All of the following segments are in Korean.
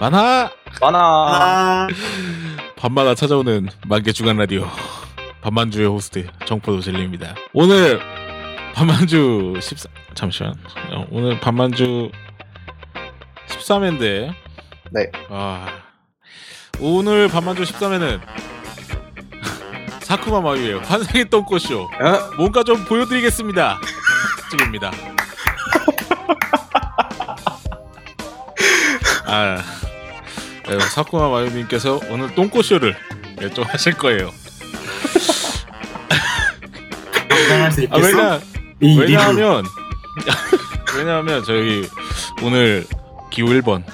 만화. 아, 밤마다 찾아오는 만개 주간 라디오 밤만주의 호스트 정포도 젤리입니다. 오늘 밤만주 14 잠시만 어, 오늘 밤만주 13회인데 네. 아 오늘 밤만주 13회는 사쿠마 마유의 환상의 똥꼬쇼 어? 뭔가 좀 보여드리겠습니다. 쯤입니다. 아, 네, 사쿠마 마유님께서 오늘 똥꼬쇼를 네, 좀 하실 거예요. 감당할 수 아, 있겠어? 왜냐, 이 리뷰. 왜냐하면, 왜냐하면 저희 오늘 기호 1번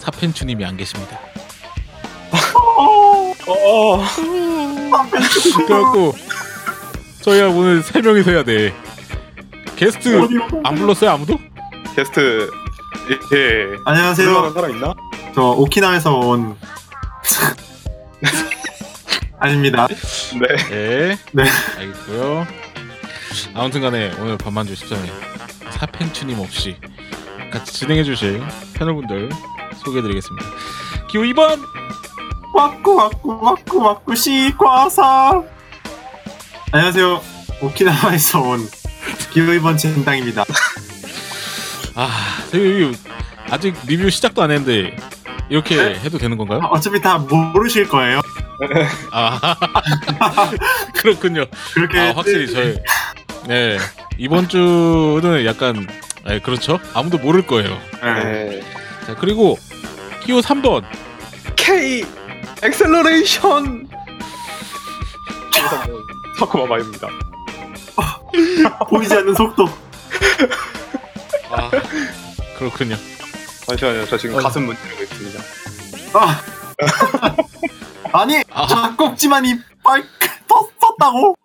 사펜추님이 안 계십니다. 어. 그래갖고 저희가 오늘 세 명이서 해야 돼. 게스트 안 불렀어요 아무도? 게스트 예. 안녕하세요. 사람 있나? 저 오키나와에서 온 아닙니다. 네. 네. 네. 알겠고요. 아무튼간에 오늘 밤만주 13회 사펜추님 없이 같이 진행해주실 패널분들 소개해드리겠습니다. 기호 2번 와꾸 와꾸 와꾸 와꾸 시과사. 안녕하세요. 오키나와에서 온 기호 2번 진당입니다. 아 저희 아직 리뷰 시작도 안 했는데 이렇게 네? 해도 되는 건가요? 어차피 다 모르실 거예요. 아 그렇군요. 그렇게 아 확실히 저희 네 이번 주는 약간 네, 그렇죠 아무도 모를 거예요. 네. 네. 자 그리고 기호 3번 K 엑셀러레이션. 사쿠마 마입니다. 보이지 않는 속도. 아 그렇군요. 잠시만요. 저 지금 어. 가슴 문지르고 있습니다. 아. 아니 아. 젖꼭지만 이빨 떴다고?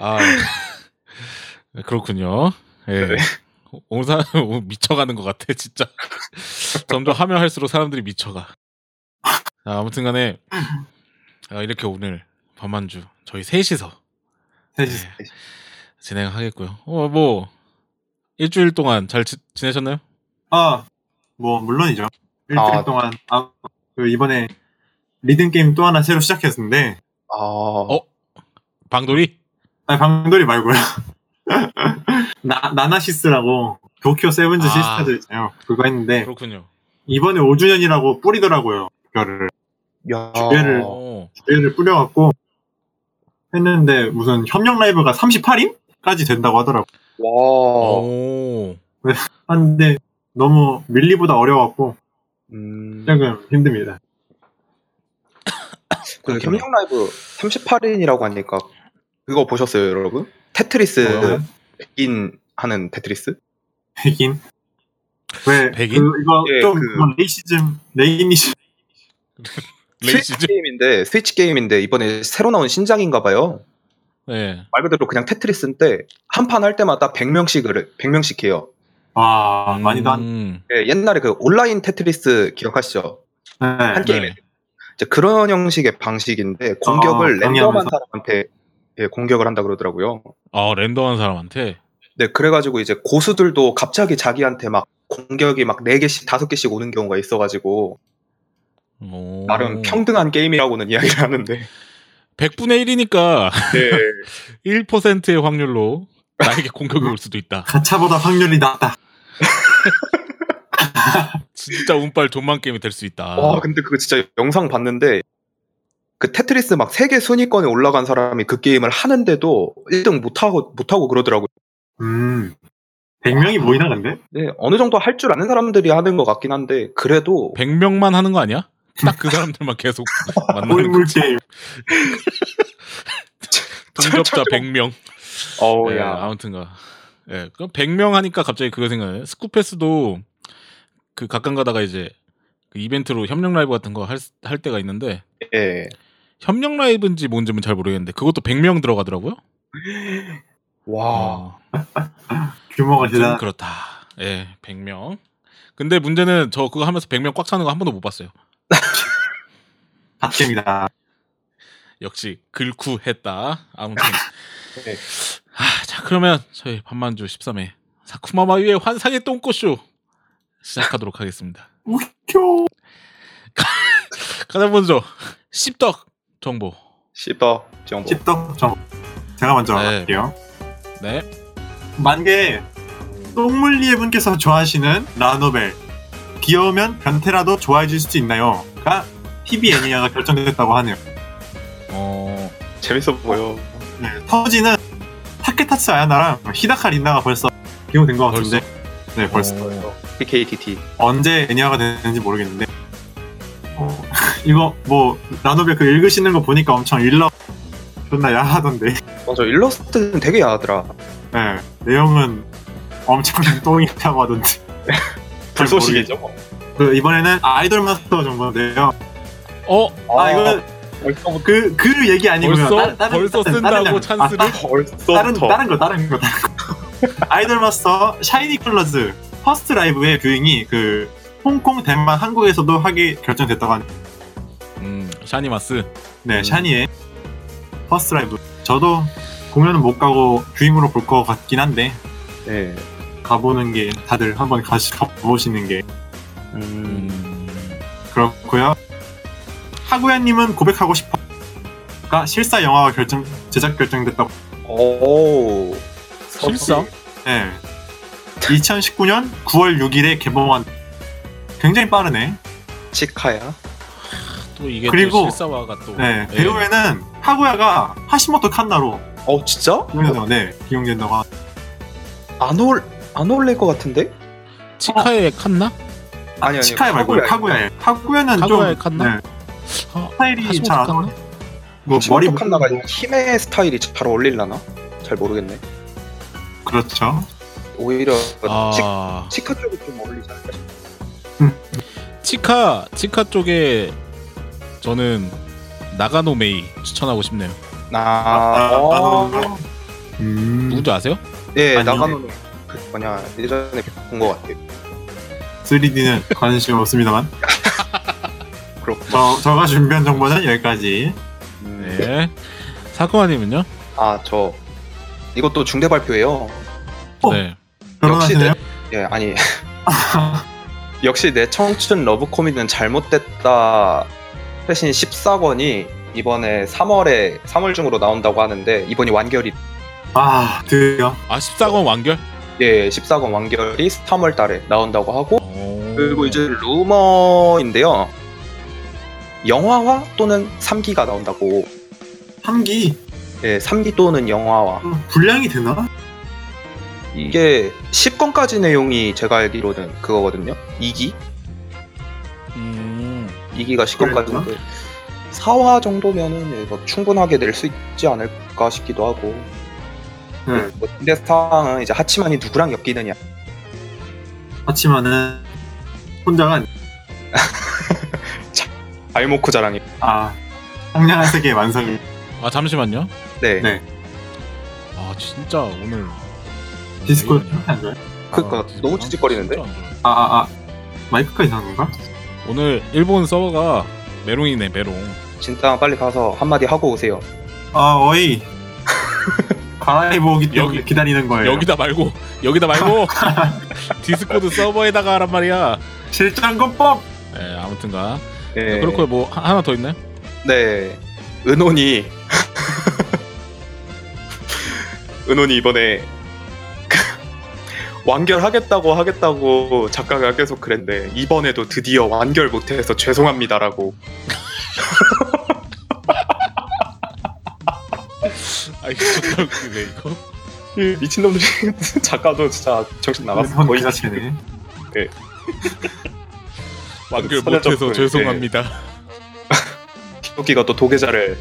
아 네, 그렇군요. 예. 네. 오늘 미쳐가는 것 같아 진짜. 점점 하면 할수록 사람들이 미쳐가. 자, 아무튼간에 아, 이렇게 오늘 밤만주 저희 셋이서 셋이 네, 진행하겠고요. 어 뭐 일주일 동안 잘 지, 지내셨나요? 아, 뭐 물론이죠. 일주일 아. 동안 아, 그 이번에 리듬 게임 또 하나 새로 시작했는데 아. 어? 방돌이? 아니 방돌이 말고요. 나 나나시스라고 도쿄 세븐즈 아. 시스터즈 있잖아요. 그거 했는데 그렇군요. 이번에 5주년이라고 뿌리더라고요. 그거를 야. jewel을- 어. jewel을 뿌려갖고 했는데 무슨 협력 라이브가 38인까지 된다고 하더라고. 와. 오. 하는데 너무 밀리보다 어려워갖고 음. 조금 힘듭니다. 그 그렇군요. 협력 라이브 38인이라고 하니까 그거 보셨어요, 여러분? 테트리스? 백인 하는 테트리스? 백인 왜 백인? 그, 이거 예, 좀 그- 뭐 racism 레이니시 racism? 스위치 게임인데 스위치 게임인데 이번에 새로 나온 신작인가 봐요. 네. 말 그대로 그냥 테트리스인데 한 판 할 때마다 100명씩을 100명씩 해요. 와 많이도 한 음. 예, 옛날에 그 온라인 테트리스 기억하시죠? 네. 한 게임에 네. 이제 그런 형식의 방식인데 공격을 아, 랜덤한? 사람한테 예, 공격을 한다 그러더라고요. 아 랜덤한 사람한테. 네, 그래가지고 이제 고수들도 갑자기 자기한테 막 공격이 막 4개씩, 5개씩 오는 경우가 있어가지고, 오. 나름 평등한 게임이라고는 이야기를 하는데. 100분의 1이니까 네. 1%의 확률로 나에게 공격이 올 수도 있다. 가차보다 확률이 낮다. 진짜 운빨 존만 게임이 될 수 있다. 와, 근데 그거 진짜 영상 봤는데, 그 테트리스 막 세계 순위권에 올라간 사람이 그 게임을 하는데도 1등 못 하고, 못 하고 그러더라고요. 음 100명이 모이나 근데? 네, 어느 정도 할 줄 아는 사람들이 하는 것 같긴 한데, 그래도, 100명만 하는 거 아니야? 딱 그 사람들만 계속 만나는 거지. 게임. 동접자 100명. 어우, 예, 야. 아무튼가. 예, 그럼 100명 하니까 갑자기 그거 생각나요. 스쿠패스도 그 가끔 가다가 이제 그 이벤트로 협력 라이브 같은 거 할 할 때가 있는데 예. 협력 라이브인지 뭔지는 잘 모르겠는데 그것도 100명 들어가더라고요. 와. 어, 규모가 좀 대단. 그렇다. 예, 100명. 근데 문제는 저 그거 하면서 100명 꽉 차는 거 한 번도 못 봤어요. 갓겜이다. 역시 글쿠 했다. 아무튼. 네. 아, 자, 그러면 저희 반만주 13회 사쿠마마유의 환상의 똥꼬쇼 시작하도록 하겠습니다. 웃겨. 가장 먼저 씹덕 정보. 씹어 정보. 찝떡 정. 제가 먼저 네. 할게요. 네. 만개 똥물리에 분께서 좋아하시는 라노벨 귀여우면 변태라도 좋아해 줄수 있나요? 가 TV 애니아가 결정됐다고 하네요. 어 재밌어 보여. 네, 터지는 타케타츠 아야나랑 히다카 린나가 벌써 비용된 것 같은데. 네 벌써. 어, PKTT. 언제 애니아가 되는지 모르겠는데. 어, 이거 뭐 라노벨 그 읽으시는 거 보니까 엄청 일러 존나 야하던데. 맞아 일러스트는 되게 야하더라. 네, 내용은 엄청 똥이라고 하던데. 불소식이죠. 그 이번에는 아이돌 마스터 정보인데요. 어? 아, 이거 벌써부터 그, 그 얘기 아니고요. 벌써? 다른- 다른- 벌써 다른- 쓴다고 다른- 찬스를? 아, 따- 벌써부터 다른, 다른 거, 다른 거, 다른 거. 아이돌 마스터 샤이니 컬러즈 first 라이브의 viewing이 그 홍콩, 대만, 한국에서도 하게 결정됐다고 하네요. 음, 샤니마스. 네, 음. 샤니의 first 라이브. 저도 공연은 못 가고 viewing으로 볼 것 같긴 한데 네. 가보는 게 다들 한번 가시 가보시는 게 음. 음, 그렇고요. 하구야님은 고백하고 싶어가 실사 영화가 결정 제작 결정됐다고. 오. 실사? 네. 2019년 9월 6일에 개봉한. 굉장히 빠르네. 치카야. 또 이게 그리고- 또 실사화가 또. 네. 예. 배우에는 하구야가 하시모토 칸나로 어 진짜? 기용돼서 네 기용된다고 하. 안올 안 올릴 것 같은데? 치카에 칸나? 아니 아니. 치카야 말고 카구야. 카구야에. 카구야는 카구야에 좀 칸나? 네, 아, 스타일이 잘안 칸나? 어울려. 뭐 머리 머리 칸나가 힘의 스타일이 잘 어울릴라나? 잘 모르겠네. 그렇죠. 오히려 아, 치, 치카 쪽이 좀 어울리지 않을까? 치카 치카 쪽에 저는 나가노 메이 추천하고 싶네요. 나 아, 어, 나도 음. 누군지 아세요? 예 아니요. 나가노 그 뭐냐 예전에 본 것 같아요. 3D는 관심 없습니다만. 그렇고. 저, 저가 준비한 정보는 여기까지. 음, 네. 사쿠마님은요? 아 저 이것도 중대 발표예요. 어. 네. 결혼하시네요? 예 아니 역시 내 청춘 러브 코미디는 잘못됐다. 패신 14권이 이번에 3월에 3월 중으로 나온다고 하는데 이번이 완결이 아, 드디어. 아 14권 완결? 예 14권 완결이 3월 달에 나온다고 하고 오. 그리고 이제 루머인데요. 영화화 또는 3기가 나온다고. 3기. 예, 3기 또는 영화화. 분량이 되나? 이게 10권까지 내용이 제가 알기로는 그거거든요. 2기? 음. 2기가 10권까지인데 4화 정도면은 충분하게 낼 수 있지 않을까 싶기도 하고. 네. 뭐 근데 상황은 이제 하치만이 누구랑 엮이느냐. 하지만은, 혼자가, 아 니- 알모코 자랑이. 아, 상냥한 세계의 완성이. 아 잠시만요. 네. 네. 아 진짜 오늘 디스코드 왜 이러냐. 안 좋아요? 그니까 아, 너무 찌직거리는데? 좋아요. 아, 아, 아. 마이크가 이상한 건가? 오늘 일본 서버가 메롱이네 메롱. 진짜 빨리 가서 한마디 하고 오세요. 아, 어이. 갈아입어 오기 때문에 여기- 기다리는 거예요. 여기다 말고 여기다 말고 디스코드 서버에다가 하란 말이야. 실장건법! 네 아무튼가 네. 그렇고 뭐 하- 하나 더 있나요? 네. 은혼이 은혼이 이번에 완결하겠다고 하겠다고 작가가 계속 그랬는데 이번에도 드디어 완결 못해서 죄송합니다라고 아 이거 존나 웃기네 이거. 이 미친놈들이 작가도 진짜 정신 나갔어 거의 기자체네. 완결 못해서 접고, 죄송합니다. 키토키가 또 도계자를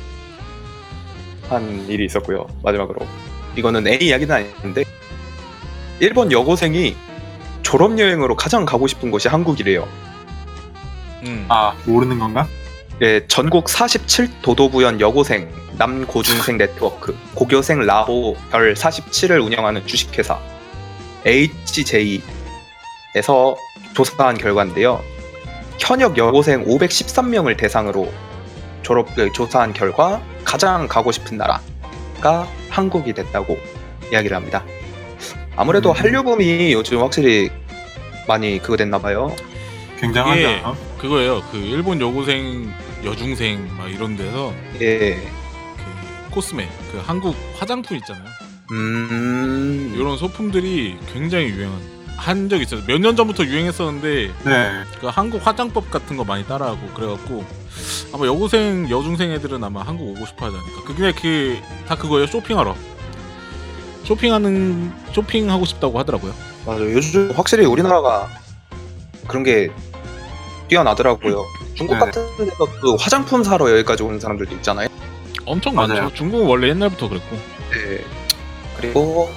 한 일이 있었고요 마지막으로 이거는 애 이야기는 아닌데 일본 여고생이 졸업 여행으로 가장 가고 싶은 곳이 한국이래요 음. 아, 모르는 건가? 예, 전국 47도도부연 여고생 남고중생 네트워크 고교생 라보 별 47을 운영하는 주식회사 HJ에서 조사한 결과인데요. 현역 여고생 513명을 대상으로 졸업 그 조사한 결과 가장 가고 싶은 나라가 한국이 됐다고 이야기를 합니다. 아무래도 음. 한류붐이 요즘 확실히 많이 그거 됐나 봐요. 굉장하지 이게- 않아? 그거예요. 그 일본 여고생, 여중생 막 이런 데서 예. 그 코스메, 그 한국 화장품 있잖아요. 음. 이런 소품들이 굉장히 유행한 한 적이 있어요. 몇 년 전부터 유행했었는데 네. 그 한국 화장법 같은 거 많이 따라하고 그래갖고 아마 여고생, 여중생 애들은 아마 한국 오고 싶어 하지 않을까. 그게 그다 그거예요. 쇼핑하러. 쇼핑하는 쇼핑하고 싶다고 하더라고요. 맞아. 요즘 확실히 우리나라가 그런 게 뛰어나더라고요. 중국 네. 같은 데서 그 화장품 사러 여기까지 오는 사람들도 있잖아요. 엄청 맞아요. 많죠. 중국은 원래 옛날부터 그랬고. 네. 그리고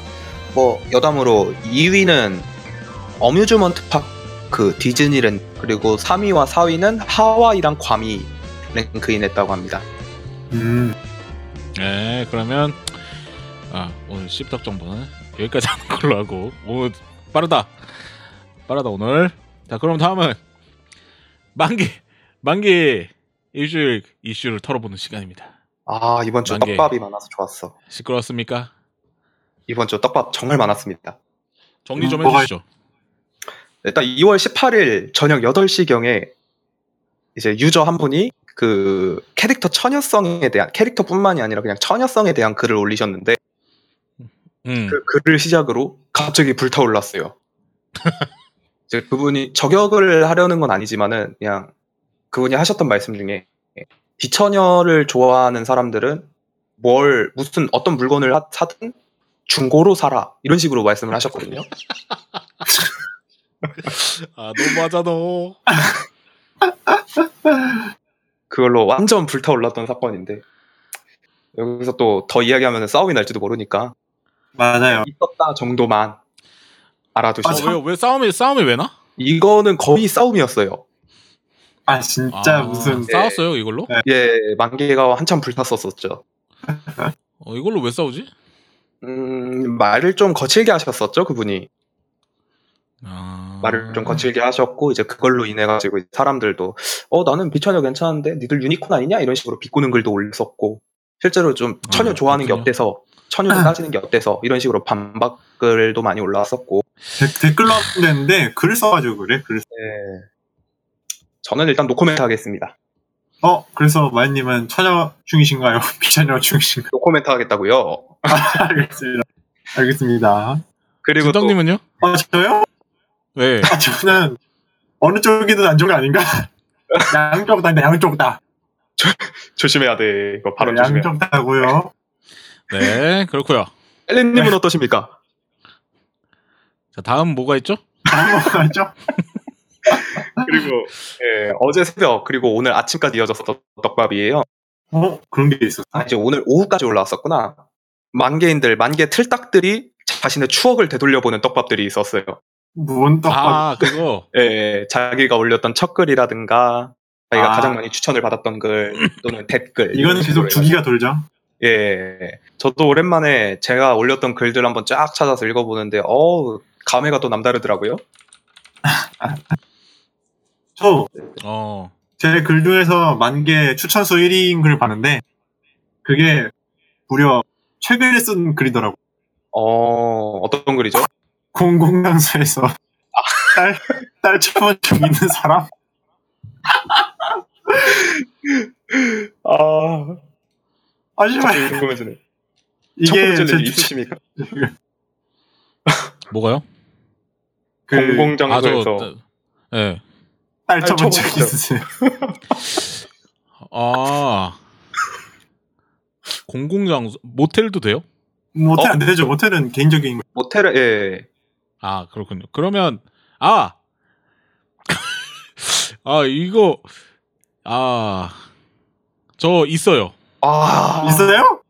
뭐 여담으로 2위는 amusement park 디즈니랜드 그리고 3위와 4위는 하와이랑 괌이 rank in했다고 합니다. 음. 네, 그러면 아 오늘 씹덕 정보는 여기까지 하는 걸로 하고 오늘 빠르다 빠르다 오늘 자 그럼 다음은 만기 만기 일주일 이슈를 털어보는 시간입니다 아 이번 주. 떡밥이 많아서 좋았어. 시끄러웠습니까 이번 주 떡밥 정말 많았습니다. 정리 좀 음, 해주시죠 일단 2월 18일 저녁 8시경에 이제 유저 한 분이 그 캐릭터 처녀성에 대한 캐릭터뿐만이 아니라 그냥 처녀성에 대한 글을 올리셨는데 음 그 글을 시작으로 갑자기 불타올랐어요. 이제 그분이 저격을 하려는 건 아니지만은 그냥 그분이 하셨던 말씀 중에 비처녀를 좋아하는 사람들은 뭘 무슨 어떤 물건을 하- 사든 중고로 사라 이런 식으로 말씀을 하셨거든요. 아 너무하자 너 그걸로 완전 불타올랐던 사건인데 여기서 또 더 이야기하면 싸움이 날지도 모르니까 맞아요. 있었다 정도만 알아두시죠. 아, 어, 참- 왜요 왜 싸움이 싸움이 왜 나? 이거는 거의 싸움이었어요. 아 진짜 아, 무슨 싸웠어요 이걸로? 네. 예, 만개가 한참 불탔었었죠. 어, 이걸로 왜 싸우지? 음, 말을 좀 거칠게 하셨었죠, 그분이. 아... 말을 좀 거칠게 하셨고, 이제 그걸로 인해 가지고 사람들도, 어, 나는 비처녀 괜찮은데, 니들 유니콘 아니냐? 이런 식으로 비꼬는 글도 올렸었고, 실제로 좀 처녀 아, 좋아하는 게 그렇군요. 어때서, 처녀를 따지는 게 어때서, 이런 식으로 반박글도 많이 올라왔었고, 데- 댓글로 하는데 글을 써가지고 그래. 글. 예. 저는 일단 노코멘트 하겠습니다. 어 그래서 마연님은 처녀 중이신가요? 비처녀 중이신가요? 노코멘트 하겠다고요 알겠습니다. 알겠습니다. 그리고 또, 주덕님은요? 아 저요? 왜? 아, 저는 어느 쪽이든 안 좋은 거 아닌가? 양쪽 다, 양쪽 다. 조심해야 돼. 이거 발언 네, 조심해야 돼. 양쪽 다고요. 네 그렇고요 엘렌님은 어떠십니까? 자 다음 뭐가 있죠? 아무거죠? 그리고, 예, 어제 새벽, 그리고 오늘 아침까지 이어졌었던 떡밥이에요. 어 그런 게 있었어. 아, 이제 오늘 오후까지 올라왔었구나. 만개인들, 만개 틀딱들이 자신의 추억을 되돌려보는 떡밥들이 있었어요. 뭔 떡밥? 아 그거 예, 자기가 올렸던 첫 글이라든가, 자기가 아. 가장 많이 추천을 받았던 글, 또는 댓글. 이거는 계속 주기가 돌죠. 예, 저도 오랜만에 제가 올렸던 글들 한번 쫙 찾아서 읽어보는데, 어우, 감회가 또 남다르더라고요. 저 어 제 글 중에서 만개 추천수 1위인 글을 봤는데 그게 무려 최근에 쓴 글이더라고. 어, 어떤 글이죠? 공공장소에서 딸, 딸 처분 중 있는 사람? 아, 하지만 궁금해지네. 첫 이게 번째 일 있으십니까? 뭐가요? 그 공공장소에서. 예. 딸딸 처분 중 처분 있으세요. 아 공공장소 모텔도 돼요? 모텔 어? 안 되죠. 모텔은 개인적인 거. 모텔을, 예. 아 그렇군요. 그러면 아, 아 이거 아 저 있어요. 아, 있어요?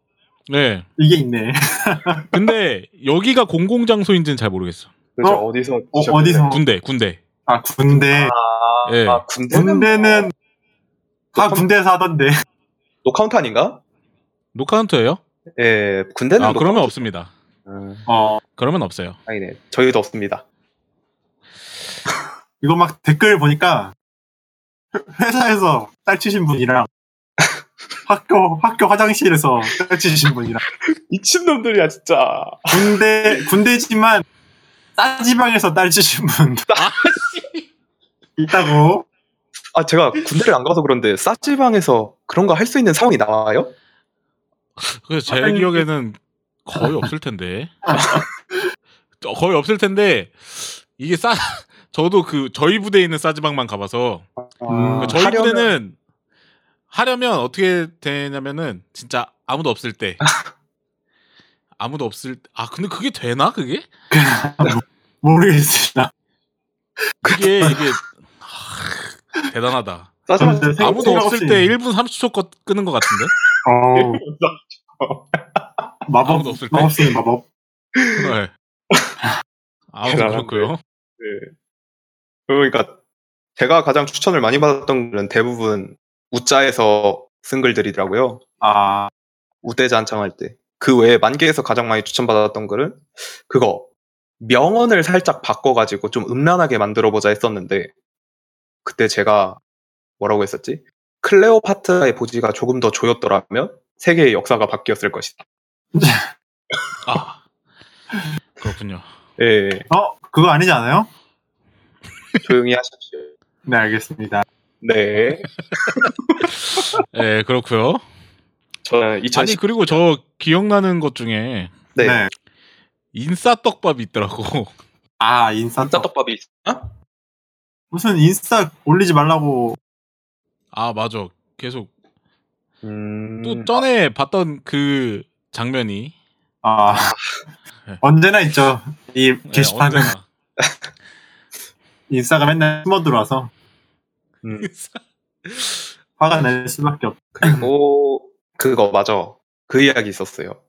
네. 이게 있네. 근데 여기가 공공장소인지는 잘 모르겠어. 그죠, 어? 어디서. 어. 어디서? 군대, 군대. 아 군대. 아, 예. 아, 군대는. 군대는 다 노- 군대에서 하던데. no count 아닌가? no count예요? 예, 군대는. 아 그러면 no count. 없습니다. 음, 어 그러면 없어요. 아니네. 저희도 없습니다. 이거 막 댓글 보니까 회- 회사에서 딸 치신 분이랑 학교 학교 화장실에서 딸 치신 분이랑 미친 놈들이야, 진짜. 군대 군대지만 딴 지방에서 딸 치신 분. 있다고. 아 제가 군대를 안 가서 그런데 싸지방에서 그런 거 할 수 있는 상황이 나와요? 그래서 제 아니, 기억에는 거의 없을 텐데. 어, 거의 없을 텐데. 이게 싸 저도 그 저희 부대에 있는 싸지방만 가봐서. 음, 저희 하려면- 부대는 하려면 어떻게 되냐면은 진짜 아무도 없을 때. 아무도 없을 때- 아 근데 그게 되나 그게? 모르겠습니다. 그게 이게 하, 대단하다. 아무도 없을 때 1분 30초 거 끄는 것 같은데? 어, 마법, 없을 때? 마법 쓰는 마법. 네. 아무튼 대단한데. 그렇고요 네. 그러니까 제가 가장 추천을 많이 받았던 글은 대부분 우자에서 쓴 글들이더라고요. 아, 우대자 한창할 때. 그 외에 만개에서 가장 많이 추천받았던 글은 그거 명언을 살짝 바꿔가지고 좀 음란하게 만들어보자 했었는데 그때 제가 뭐라고 했었지? 클레오파트라의 보지가 조금 더 조였더라면 세계의 역사가 바뀌었을 것이다. 아 그렇군요 예, 어, 그거 아니지 않아요? 조용히 하십시오. 네, 알겠습니다. 네, 예 그렇고요 아니 2010 그리고 저 기억나는 것 중에 네, 네. 인싸 떡밥이 있더라고 아, 인스타. 진짜 떡밥이 있어? 무슨 인스타 올리지 말라고. 아 맞아 계속 음, 또 전에 봤던 그 장면이 아, 네. 언제나 있죠. 이 네, 게시판은 언제나. 인스타가 맨날 숨어 들어와서 음, 화가 날 수밖에 없. 그리고 그거 맞아. 그 이야기 있었어요.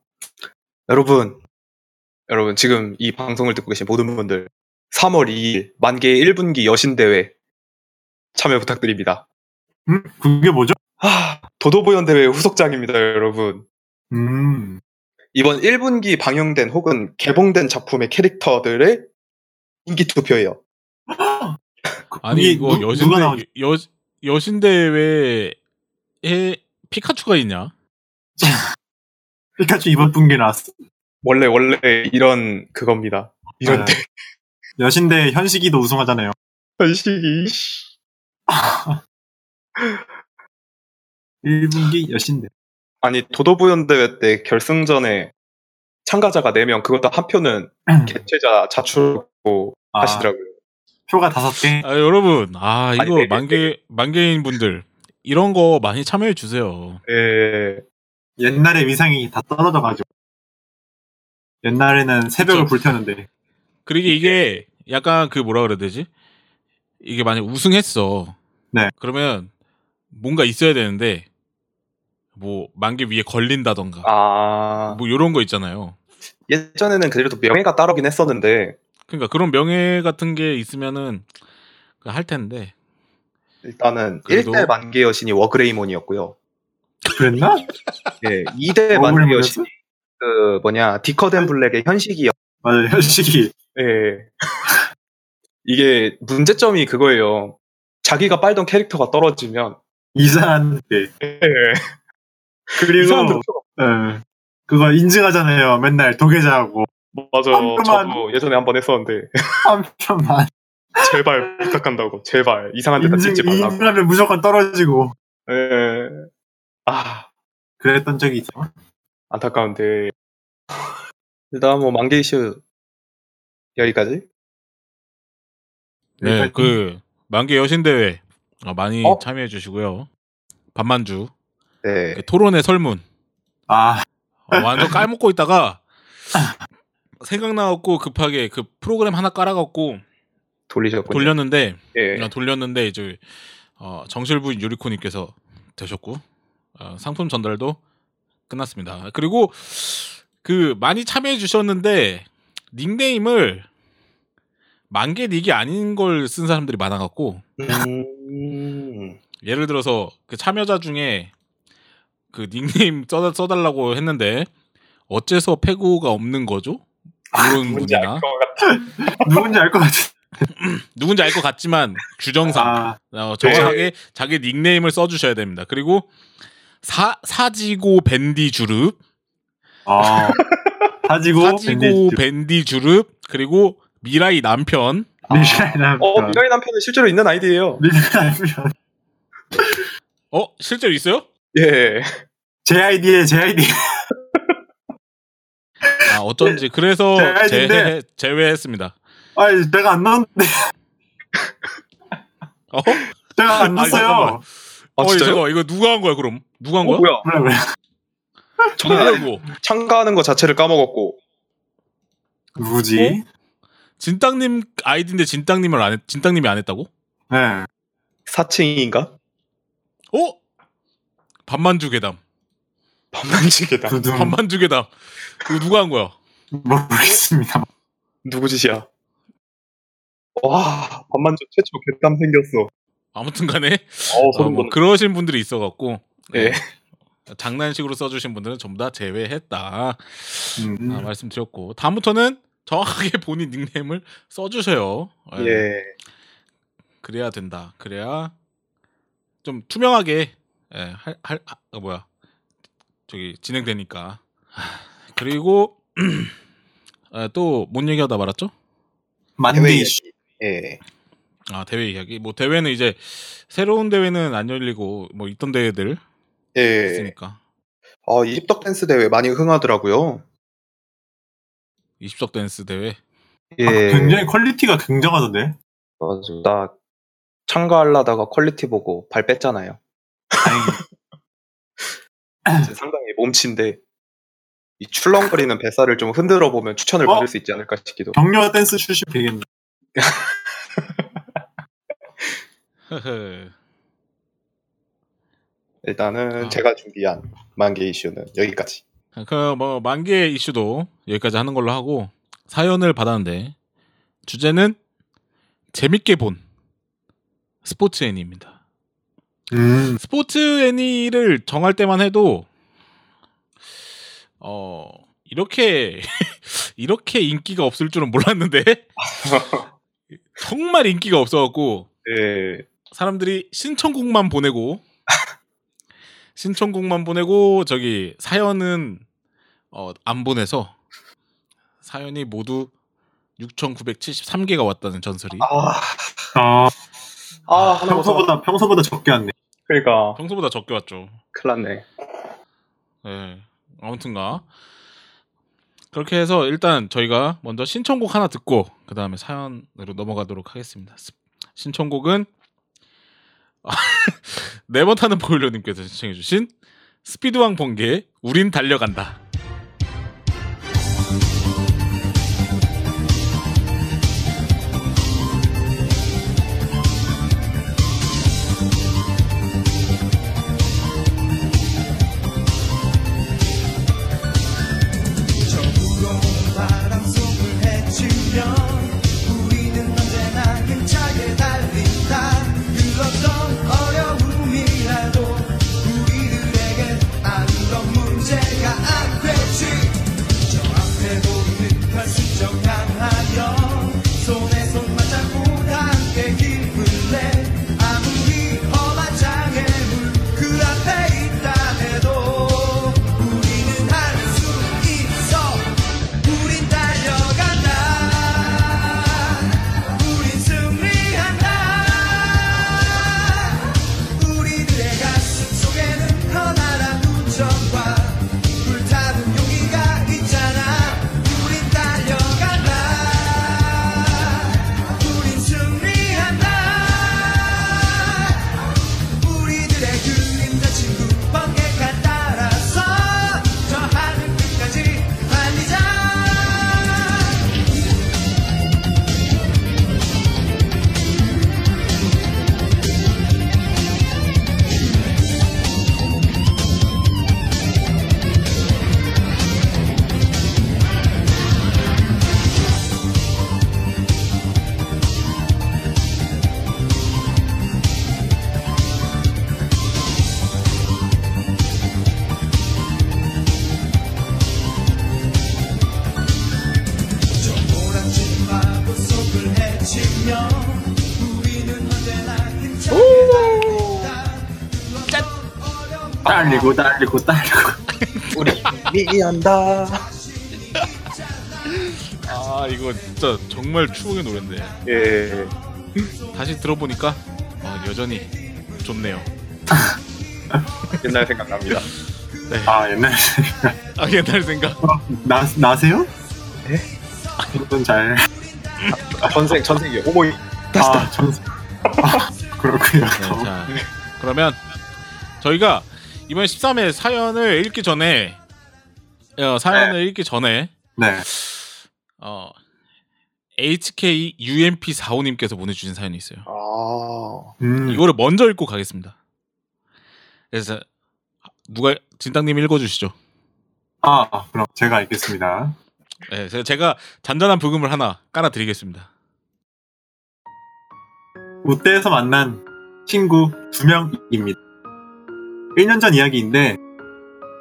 여러분, 여러분 지금 이 방송을 듣고 계신 모든 분들 3월 2일 만개 1분기 여신 대회 참여 부탁드립니다. 음, 그게 뭐죠? 하, 도도보연 대회 후속작입니다, 여러분. 음, 이번 1분기 방영된 혹은 개봉된 작품의 캐릭터들의 인기 투표예요. 아니 그게 이거 누- 여신대? 여 여신 대회에 피카츄가 있냐? 피카츄 이번 분기 나왔어. 원래 원래 이런 그겁니다. 이런 아, 때 여신대 현식이도 우승하잖아요. 현식이 1분기 여신대. 아니 도도부 연 대회 때 결승전에 참가자가 4명 그것도 한 표는 개최자 자출고 아, 하시더라고요. 표가 다섯 개. 아 여러분 아 이거 아니, 네, 네, 만개 만개인 분들 이런 거 많이 참여해 주세요. 예. 옛날에 위상이 다 떨어져 가지고. 옛날에는 새벽을. 불태웠는데. 그리고 이게 약간 그 뭐라 그래야 되지? 이게 만약 우승했어. 네. 그러면 뭔가 있어야 되는데 뭐 만개 위에 걸린다던가 아 뭐 이런 거 있잖아요. 예전에는 그래도 명예가 따르긴 했었는데 그러니까 그런 명예 같은 게 있으면은 그할 텐데 일단은 그래도- 1대 만개 여신이 워그레이몬이었고요. 그랬나? 예, 2대 뭐 만개? 여신이 그 뭐냐 디커덴 블랙의 현식이요. 맞아, 현식이. 예. 이게 문제점이 그거예요. 자기가 빨던 캐릭터가 떨어지면 이상한 데 예. 그리고, 예, 그거 인증하잖아요. 맨날 도계자하고. 맞아. 한편만- 저도 예전에 한 번 했었는데 한 편만. 제발 부탁한다고 제발 이상한 데다 인증, 찍지 말라고. 인증하면 무조건 떨어지고. 예. 아 그랬던 적이 있어. 안타까운데 일단 뭐 만개 이슈 여기까지. 네. 그 만개 여신 대회 어, 많이 어? 참여해 주시고요. 반만주 네. 그 토론의 설문 아, 어, 완전 깔먹고 있다가 생각나갖고 급하게 그 프로그램 하나 깔아갖고 돌리셨군요. 돌렸는데 예. 어, 돌렸는데 이제 어, 정실부 유리코님께서 되셨고 어, 상품 전달도 끝났습니다. 그리고 그 많이 참여해 주셨는데 닉네임을 만개 닉이 아닌 걸 쓴 사람들이 많아갖고 음. 예를 들어서 그 참여자 중에 그 닉네임 써, 써달라고 했는데 어째서 페고가 없는 거죠? 그런 뭔지 알 분이나 것 같아. 누군지 알 것 같은. 누군지 알 것 같지만 규정상 아, 어, 정확하게 자기 닉네임을 써주셔야 됩니다. 그리고 사 사지고 밴디 주릅, 어. 사지고, 사지고. 밴디 주릅, 그리고 미라이 남편 아. 미라의 남편. 어 미라의 남편은 실제로 있는 아이디예요. 미라의 남편. 어 실제로 있어요? 예. 제 아이디에 제 아이디. 아 어쩐지 그래서 제. 제외 제외했습니다. 아니 내가 안 나왔는데 어? 제가 안. 났어요. 아 어 진짜요? 이거 누가 한 거야 그럼? 누가 한 어, 거야? 뭐야? 왜 왜? 저는? 참가하는 거 자체를 까먹었고. 누구지? 진땅님 아이디인데 진땅님을 안 했, 진땅님이 안 했다고? 네. 사칭인가? 어? 반만주 괴담. 반만지게다. 두둥. 반만주 괴담. 이거 누가 한 거야? 모르겠습니다. 누구 짓이야? 와 반만주 최초 괴담 생겼어. 아무튼 간에 어 어, 뭐. 그러신 분들이 있어 갖고 예. 장난식으로 써주신 분들은 전부 다 제외했다 음. 아, 말씀드렸고 다음부터는 정확하게 본인 닉네임을 써주셔요. 예. 예. 그래야 된다. 그래야 좀 투명하게 예, 할, 할 아, 어, 뭐야 저기 진행되니까. 하, 그리고 아, 또뭔 얘기하다 말았죠? 해외 이슈. 예. 아 대회 이야기. 뭐 대회는 이제 새로운 대회는 안 열리고 뭐 있던 대회들 예. 있으니까 아 씹덕 댄스 대회 많이 흥하더라고요. 씹덕 댄스 대회. 예. 아, 굉장히 퀄리티가 굉장하던데. 맞아. 나 참가하려다가 퀄리티 보고 발 뺐잖아요. 상당히 몸친데 이 출렁거리는 뱃살을 좀 흔들어 보면 추천을 어? 받을 수 있지 않을까 싶기도. 격려 댄스 출신 되겠네. 일단은 아. 제가 준비한 만개 이슈는 여기까지. 그 뭐 만개 이슈도 여기까지 하는 걸로 하고 사연을 받았는데 주제는 재밌게 본 스포츠 애니입니다. 음. 스포츠 애니를 정할 때만 해도 어 이렇게 이렇게 인기가 없을 줄은 몰랐는데 정말 인기가 없어갖고 예. 사람들이 신청곡만 보내고 신청곡만 보내고 저기 사연은 어, 안 보내서 사연이 모두 6,973개가 왔다는 전설이 아, 아, 아 평소보다 평소보다 적게 왔네. 그러니까 평소보다 적게 왔죠. 큰일 났네. 예. 아무튼가 그렇게 해서 일단 저희가 먼저 신청곡 하나 듣고 그 다음에 사연으로 넘어가도록 하겠습니다. 스- 신청곡은 네번 타는 보일러님께서 신청해주신 스피드왕 번개 우린 달려간다. 딸리고 딸리고 딸리고. 우리 미안다. 아아 이거 진짜 정말 추억의 노래인데 예. 다시 들어보니까 아, 여전히 좋네요. 옛날 생각납니다. 아 옛날 아 옛날 생각. 나 나세요? 네? 저는 잘. 전생 전생이요. 오모이. 아 전. 아, 그렇군요. 네, 자 그러면 저희가 이번 13회 사연을 읽기 전에 어, 사연을 읽기 전에 네. 어, HK UMP 45님께서 보내주신 사연이 있어요. 아. 음. 이거를 먼저 읽고 가겠습니다. 그래서 누가 진땅님 읽어주시죠. 아 그럼 제가 읽겠습니다. 네, 제가 잔잔한 부금을 하나 깔아드리겠습니다. 롯데에서 만난 친구 두 명입니다. 1년 전 이야기인데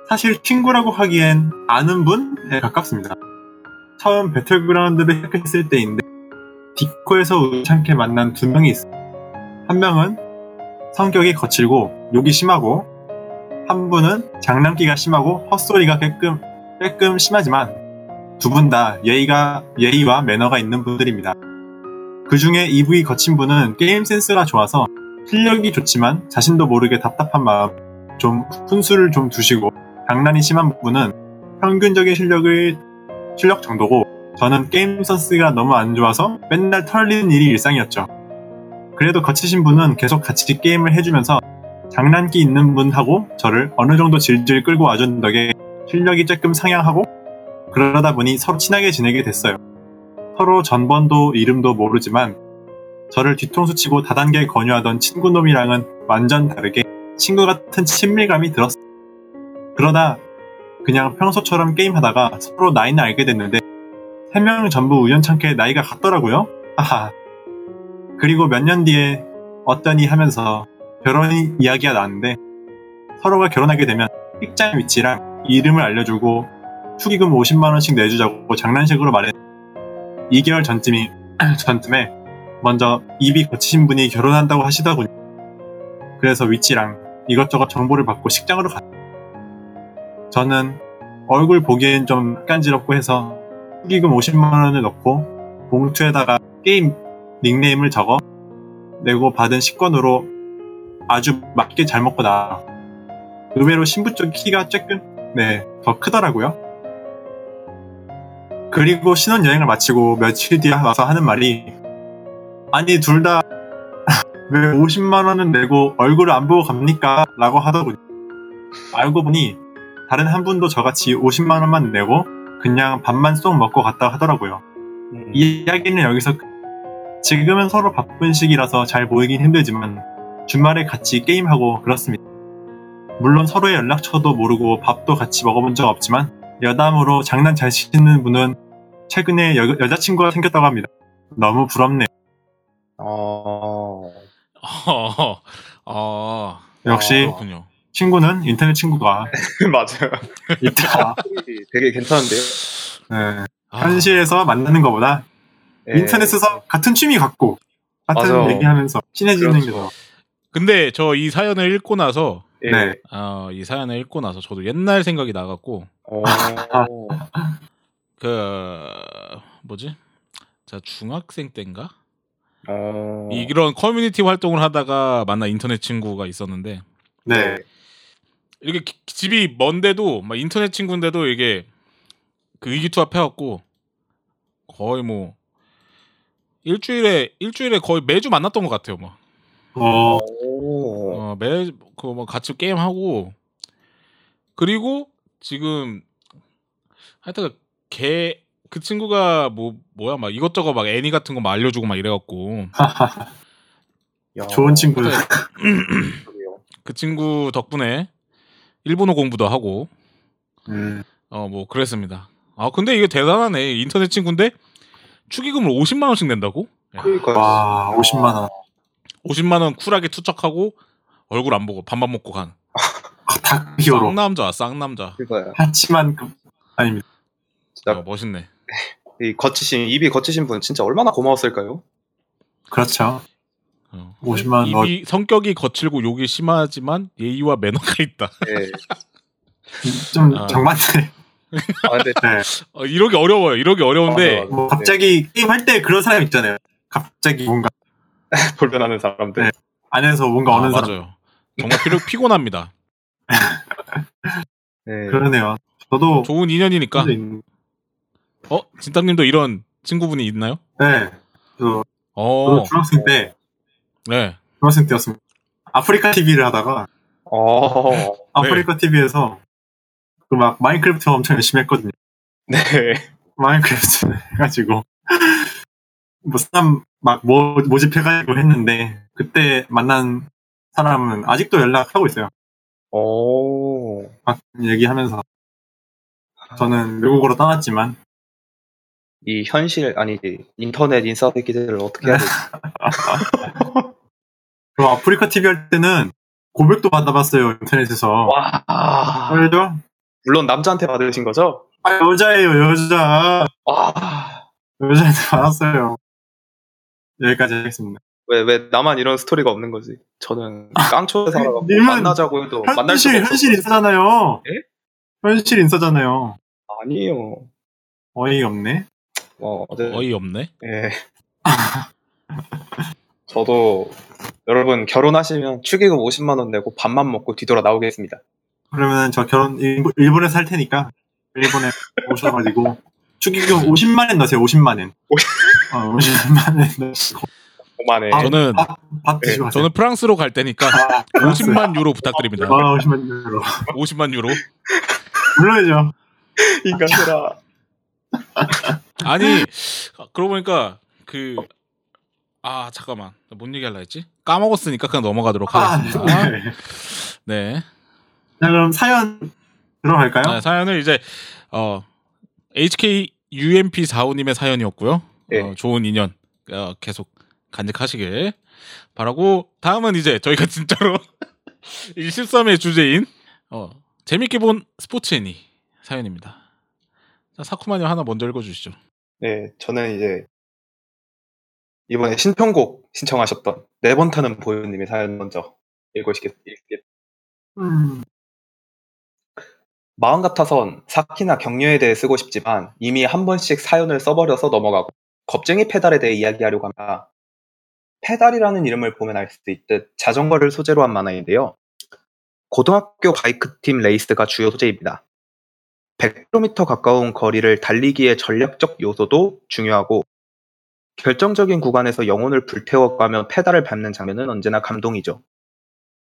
사실 친구라고 하기엔 아는 분에 가깝습니다. 처음 배틀그라운드를 시작했을 때인데 디코에서 우연찮게 만난 두 명이 있어요. 한 명은 성격이 거칠고 욕이 심하고 한 분은 장난기가 심하고 헛소리가 깨끔 깨끔 심하지만 두 분 다 예의가 예의와 매너가 있는 분들입니다. 그 중에 EV 거친 분은 게임 센스가 좋아서 실력이 좋지만 자신도 모르게 답답한 마음, 좀 훈수를 좀 두시고 장난이 심한 분은 평균적인 실력을 실력 정도고 저는 게임 센스가 너무 안 좋아서 맨날 털리는 일이 일상이었죠. 그래도 거치신 분은 계속 같이 게임을 해주면서 장난기 있는 분하고 저를 어느 정도 질질 끌고 와준 덕에 실력이 조금 상향하고 그러다 보니 서로 친하게 지내게 됐어요. 서로 전번도 이름도 모르지만 저를 뒤통수 치고 다단계 권유하던 친구놈이랑은 완전 다르게 친구 같은 친밀감이 들었어요. 그러다 그냥 평소처럼 게임하다가 서로 나이는 알게 됐는데 세명 전부 우연찮게 나이가 같더라고요. 하하. 그리고 몇 년 뒤에 어떠니 하면서 결혼 이야기가 나왔는데 서로가 결혼하게 되면 입장 위치랑 이름을 알려주고 축의금 50만 원씩 내주자고 장난식으로 말해 2개월 전쯤이 전쯤에 먼저 입이 거치신 분이 결혼한다고 하시더군요. 그래서 위치랑 이것저것 정보를 받고 식장으로 갔어요. 저는 얼굴 보기엔 좀 깐지럽고 해서 축의금 50만 원을 넣고 봉투에다가 게임 닉네임을 적어 내고 받은 식권으로 아주 맞게 잘 먹고 나. 의외로 신부 쪽 키가 조금 네, 더 크더라고요. 그리고 신혼여행을 마치고 며칠 뒤에 와서 하는 말이 아니 둘 다 왜 50만 원은 내고 얼굴을 안 보고 갑니까? 라고 하더군요. 알고 보니 다른 한 분도 저같이 50만 원만 내고 그냥 밥만 쏙 먹고 갔다 하더라고요. 음. 이 이야기는 여기서 끝. 지금은 서로 바쁜 시기라서 잘 보이긴 힘들지만 주말에 같이 게임하고 그렇습니다. 물론 서로의 연락처도 모르고 밥도 같이 먹어본 적 없지만 여담으로 장난 잘 치는 분은 최근에 여, 여자친구가 생겼다고 합니다. 너무 부럽네. 어. 어, 어, 역시 그렇군요. 친구는 인터넷 친구가 맞아요. 있다. 되게 괜찮은데요. 네, 아, 현실에서 만나는 것보다 예. 인터넷에서 같은 취미 갖고 같은 맞아. 얘기하면서 친해지는 게 그렇죠. 더. 근데 저 이 사연을 읽고 나서 예. 네. 어, 이 사연을 읽고 나서 저도 옛날 생각이 나갖고 어. 그 뭐지? 자 중학생 때인가? 어. 이런 커뮤니티 활동을 하다가 만난 인터넷 친구가 있었는데 네. 이렇게 기- 집이 먼데도 막 인터넷 친구인데도 이게 그 의기투합해갖고 거의 뭐 일주일에 일주일에 거의 매주 만났던 것 같아요. 뭐 어, 오. 어, 매그뭐 같이 게임 하고 그리고 지금 하여튼 걔 그 친구가 뭐 뭐야 막 이것저것 막 애니 같은 거 막 알려주고 막 이래갖고 야. 좋은 친구. 그래요. 그 친구 덕분에 일본어 공부도 하고 음, 어뭐 그랬습니다. 아 근데 이게 대단하네 인터넷 친구인데 축의금을 50만 원씩 낸다고? 야, 그러니까. 와, 50만 원. 50만 원 쿨하게 투척하고 얼굴 안 보고 밥만 먹고 간다 히어로. 쌍남자 쌍남자 그거야. 하지만 그, 아닙니다. 진짜 어, 멋있네. 이 거치신 입이 거치신 분 진짜 얼마나 고마웠을까요? 그렇죠. 어. 50만 원. 입이 성격이 거칠고 욕이 심하지만 예의와 매너가 있다. 예. 좀 아. 정반대. 아 근데 네. 어, 이러기 어려워요. 이러기 어려운데 맞아, 맞아. 뭐 갑자기 게임 할 때 그런 사람 있잖아요. 갑자기 뭔가 돌변하는 사람들. 네. 안에서 뭔가 아, 어는 사람. 맞아요. 정말 피로, 피곤합니다. 네. 그러네요. 저도 좋은 인연이니까. 어, 진땅님도 이런 친구분이 있나요? 네. 저, 어, 저도 중학생 때 네. 중학생 때였습니다. 아프리카 TV를 하다가 어. 아프리카 TV에서 그 막 마인크래프트 엄청 열심히 했거든요. 네. 마인크래프트 해가지고 뭐 사람 막 모, 모집해가지고 했는데 그때 만난 사람은 아직도 연락하고 있어요. 오. 막 얘기하면서 저는 외국으로 떠났지만 이 현실 아니지 인터넷 인싸 새끼들을 어떻게 해야 되지? 그 아프리카 TV 할 때는 고백도 받아봤어요 인터넷에서. 와. 알죠? 물론 남자한테 받으신 거죠? 아 여자예요 여자 와. 여자한테 받았어요. 여기까지 하겠습니다. 왜, 왜 나만 이런 스토리가 없는 거지? 저는 깡초에 살아가고 만나자고 해도 만날 수가 현실 없어. 현실 인싸잖아요. 예? 현실 인싸잖아요. 아니에요. 어이가 없네. 어, 어제 어이없네. 예. 저도 여러분 결혼하시면 축의금 50만 원 내고 밥만 먹고 뒤돌아 나오겠습니다. 그러면 저 결혼 일본, 일본에서 살 테니까 일본에 오셔가지고 축의금 50만 엔 넣으세요. 50만 엔. 어, 50만 엔 넣으시고 그만해. 아, 저는 밥, 밥 드시고 가세요. 저는 프랑스로 갈 테니까 아, 50만 유로 부탁드립니다. 아, 50만 유로. 50만 유로. 물론이죠. 인간들아. 아니 그러고 보니까 그 아 잠깐만 뭔 얘기할라 했지? 까먹었으니까 그냥 넘어가도록 아, 하겠습니다. 네. 네. 자, 그럼 사연 들어갈까요? 네, 사연을 이제 어 HK UMP 45님의 사연이었고요. 네. 어, 좋은 인연 어, 계속 간직하시길 바라고 다음은 이제 저희가 진짜로 이 13회 주제인 어, 재밌게 본 스포츠 애니 사연입니다. 자, 사쿠마님 하나 먼저 읽어주시죠. 네, 저는 이제 이번에 신청곡 신청하셨던 네 번 타는 보현님의 사연 먼저 읽으시겠, 읽겠. 음, 마음 같아선 사키나 격려에 대해 쓰고 싶지만 이미 한 번씩 사연을 써버려서 넘어가고 겁쟁이 페달에 대해 이야기하려고 합니다. 페달이라는 이름을 보면 알 수 있듯 자전거를 소재로 한 만화인데요. 고등학교 바이크팀 레이스가 주요 소재입니다. 100km 가까운 거리를 달리기의 전략적 요소도 중요하고 결정적인 구간에서 영혼을 불태워가며 페달을 밟는 장면은 언제나 감동이죠.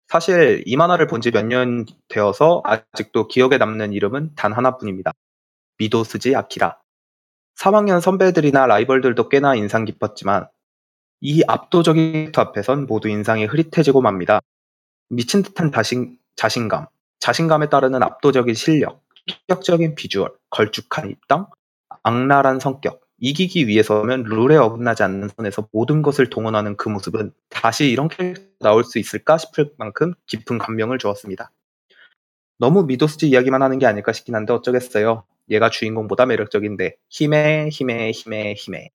사실 이 만화를 본 지 몇 년 되어서 아직도 기억에 남는 이름은 단 하나뿐입니다. 미도스지 아키라. 3학년 선배들이나 라이벌들도 꽤나 인상 깊었지만 이 압도적인 캐릭터 앞에선 모두 인상이 흐릿해지고 맙니다. 미친 듯한 자신, 자신감, 자신감에 따르는 압도적인 실력, 충격적인 비주얼, 걸쭉한 입당, 악랄한 성격, 이기기 위해서면 룰에 어긋나지 않는 선에서 모든 것을 동원하는 그 모습은 다시 이런 캐릭터 나올 수 있을까 싶을 만큼 깊은 감명을 주었습니다. 너무 미도스지 이야기만 하는 게 아닐까 싶긴 한데 어쩌겠어요. 얘가 주인공보다 매력적인데 힘에 힘에 힘에 힘에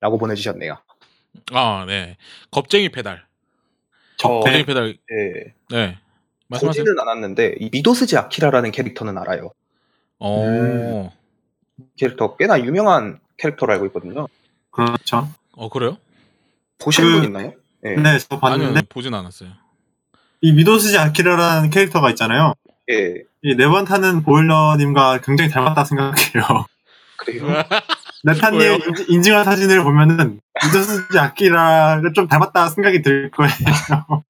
라고 보내주셨네요. 아, 네. 겁쟁이 페달. 저 겁쟁이 페달. 예, 네. 말씀하세요. 보지는 않았는데 이 미도스지 아키라라는 캐릭터는 알아요. 어. 음. 캐릭터 꽤나 유명한 캐릭터로 알고 있거든요. 그렇죠. 어, 그래요? 보신 그- 분 있나요? 예. 네, 저 봤는데 아니요, 보진 않았어요. 이 미도스지 아키라라는 캐릭터가 있잖아요. 예. 이 네번 타는 보일러님과 굉장히 닮았다 생각해요. 그래요. 네타님 인증한 사진을 보면은 미도스지 아키라를 좀 닮았다 생각이 들 거예요.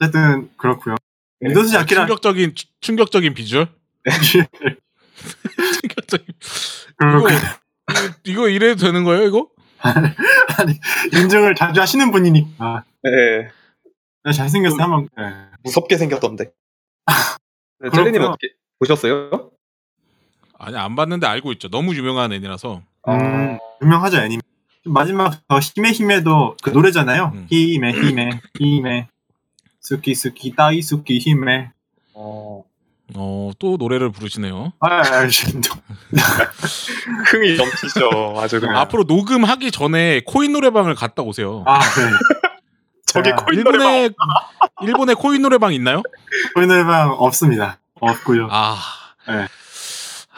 어쨌든 그렇고요. 네. 미도스지 아키라 충격적인 추- 충격적인 비주얼? 충격적인. 그렇고 이거, 이거 이래도 되는 거예요, 이거? 인증을 자주 하시는 분이니까 예. 네, 잘생겼어 한번 네. 무섭게 생겼던데. 네. 젤리님 어떻게 보셨어요? 아니, 안 봤는데 알고 있죠. 너무 유명한 애니라서. 음, 유명하죠 애니메. 마지막 더 힘의 힘에도 그 노래잖아요. 음. 힘의 힘의 힘의 好き 好き 大好き 힘의 어, 어, 또 노래를 부르시네요. 아, 아, 진짜. 흥이 넘치죠. 아주 그냥. 앞으로 녹음하기 전에 코인 노래방을 갔다 오세요. 아, 네. 저게 자, 코인 노래방. 일본에 일본에 코인 노래방 있나요? 코인 노래방 없습니다. 없고요. 아. 네.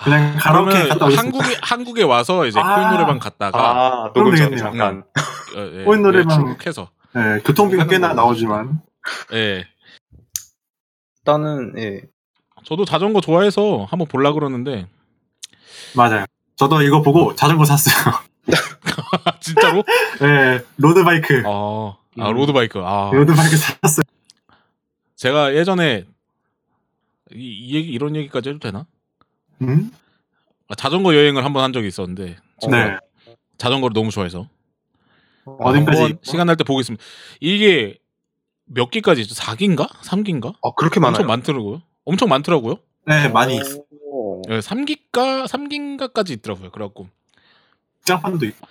그냥 가라오케 그러면 갔다 오겠습니다. 한국에 한국에 와서 이제 아. 코인 노래방 갔다가 아, 녹음 전에 되겠네요. 잠깐. 어, 예, 코인 노래방. 예, 출국해서 네, 교통비가 꽤나. 나오지만 예. 일단은 예. 저도 자전거 좋아해서 한번 볼라 그러는데 맞아요. 저도 이거 보고 자전거 샀어요. 진짜로? 네, road bike. 아, 아 음. road bike. 아, road bike 샀어요. 제가 예전에 이, 이 얘기 이런 얘기까지 해도 되나? 음? 아, 자전거 여행을 한 번 한 적이 있었는데 네. 자전거를 너무 좋아해서 어딘가지? 한번 시간 날 때 보겠습니다. 이게 몇 기까지 있죠? 4기인가? 3기인가? 아, 그렇게 많아요. 엄청 많더라고요. 엄청 많더라고요. 네, 많이 있어요. 오. 예, 3기가 3기인가까지 있더라고요. 그래갖고 장판도 있고.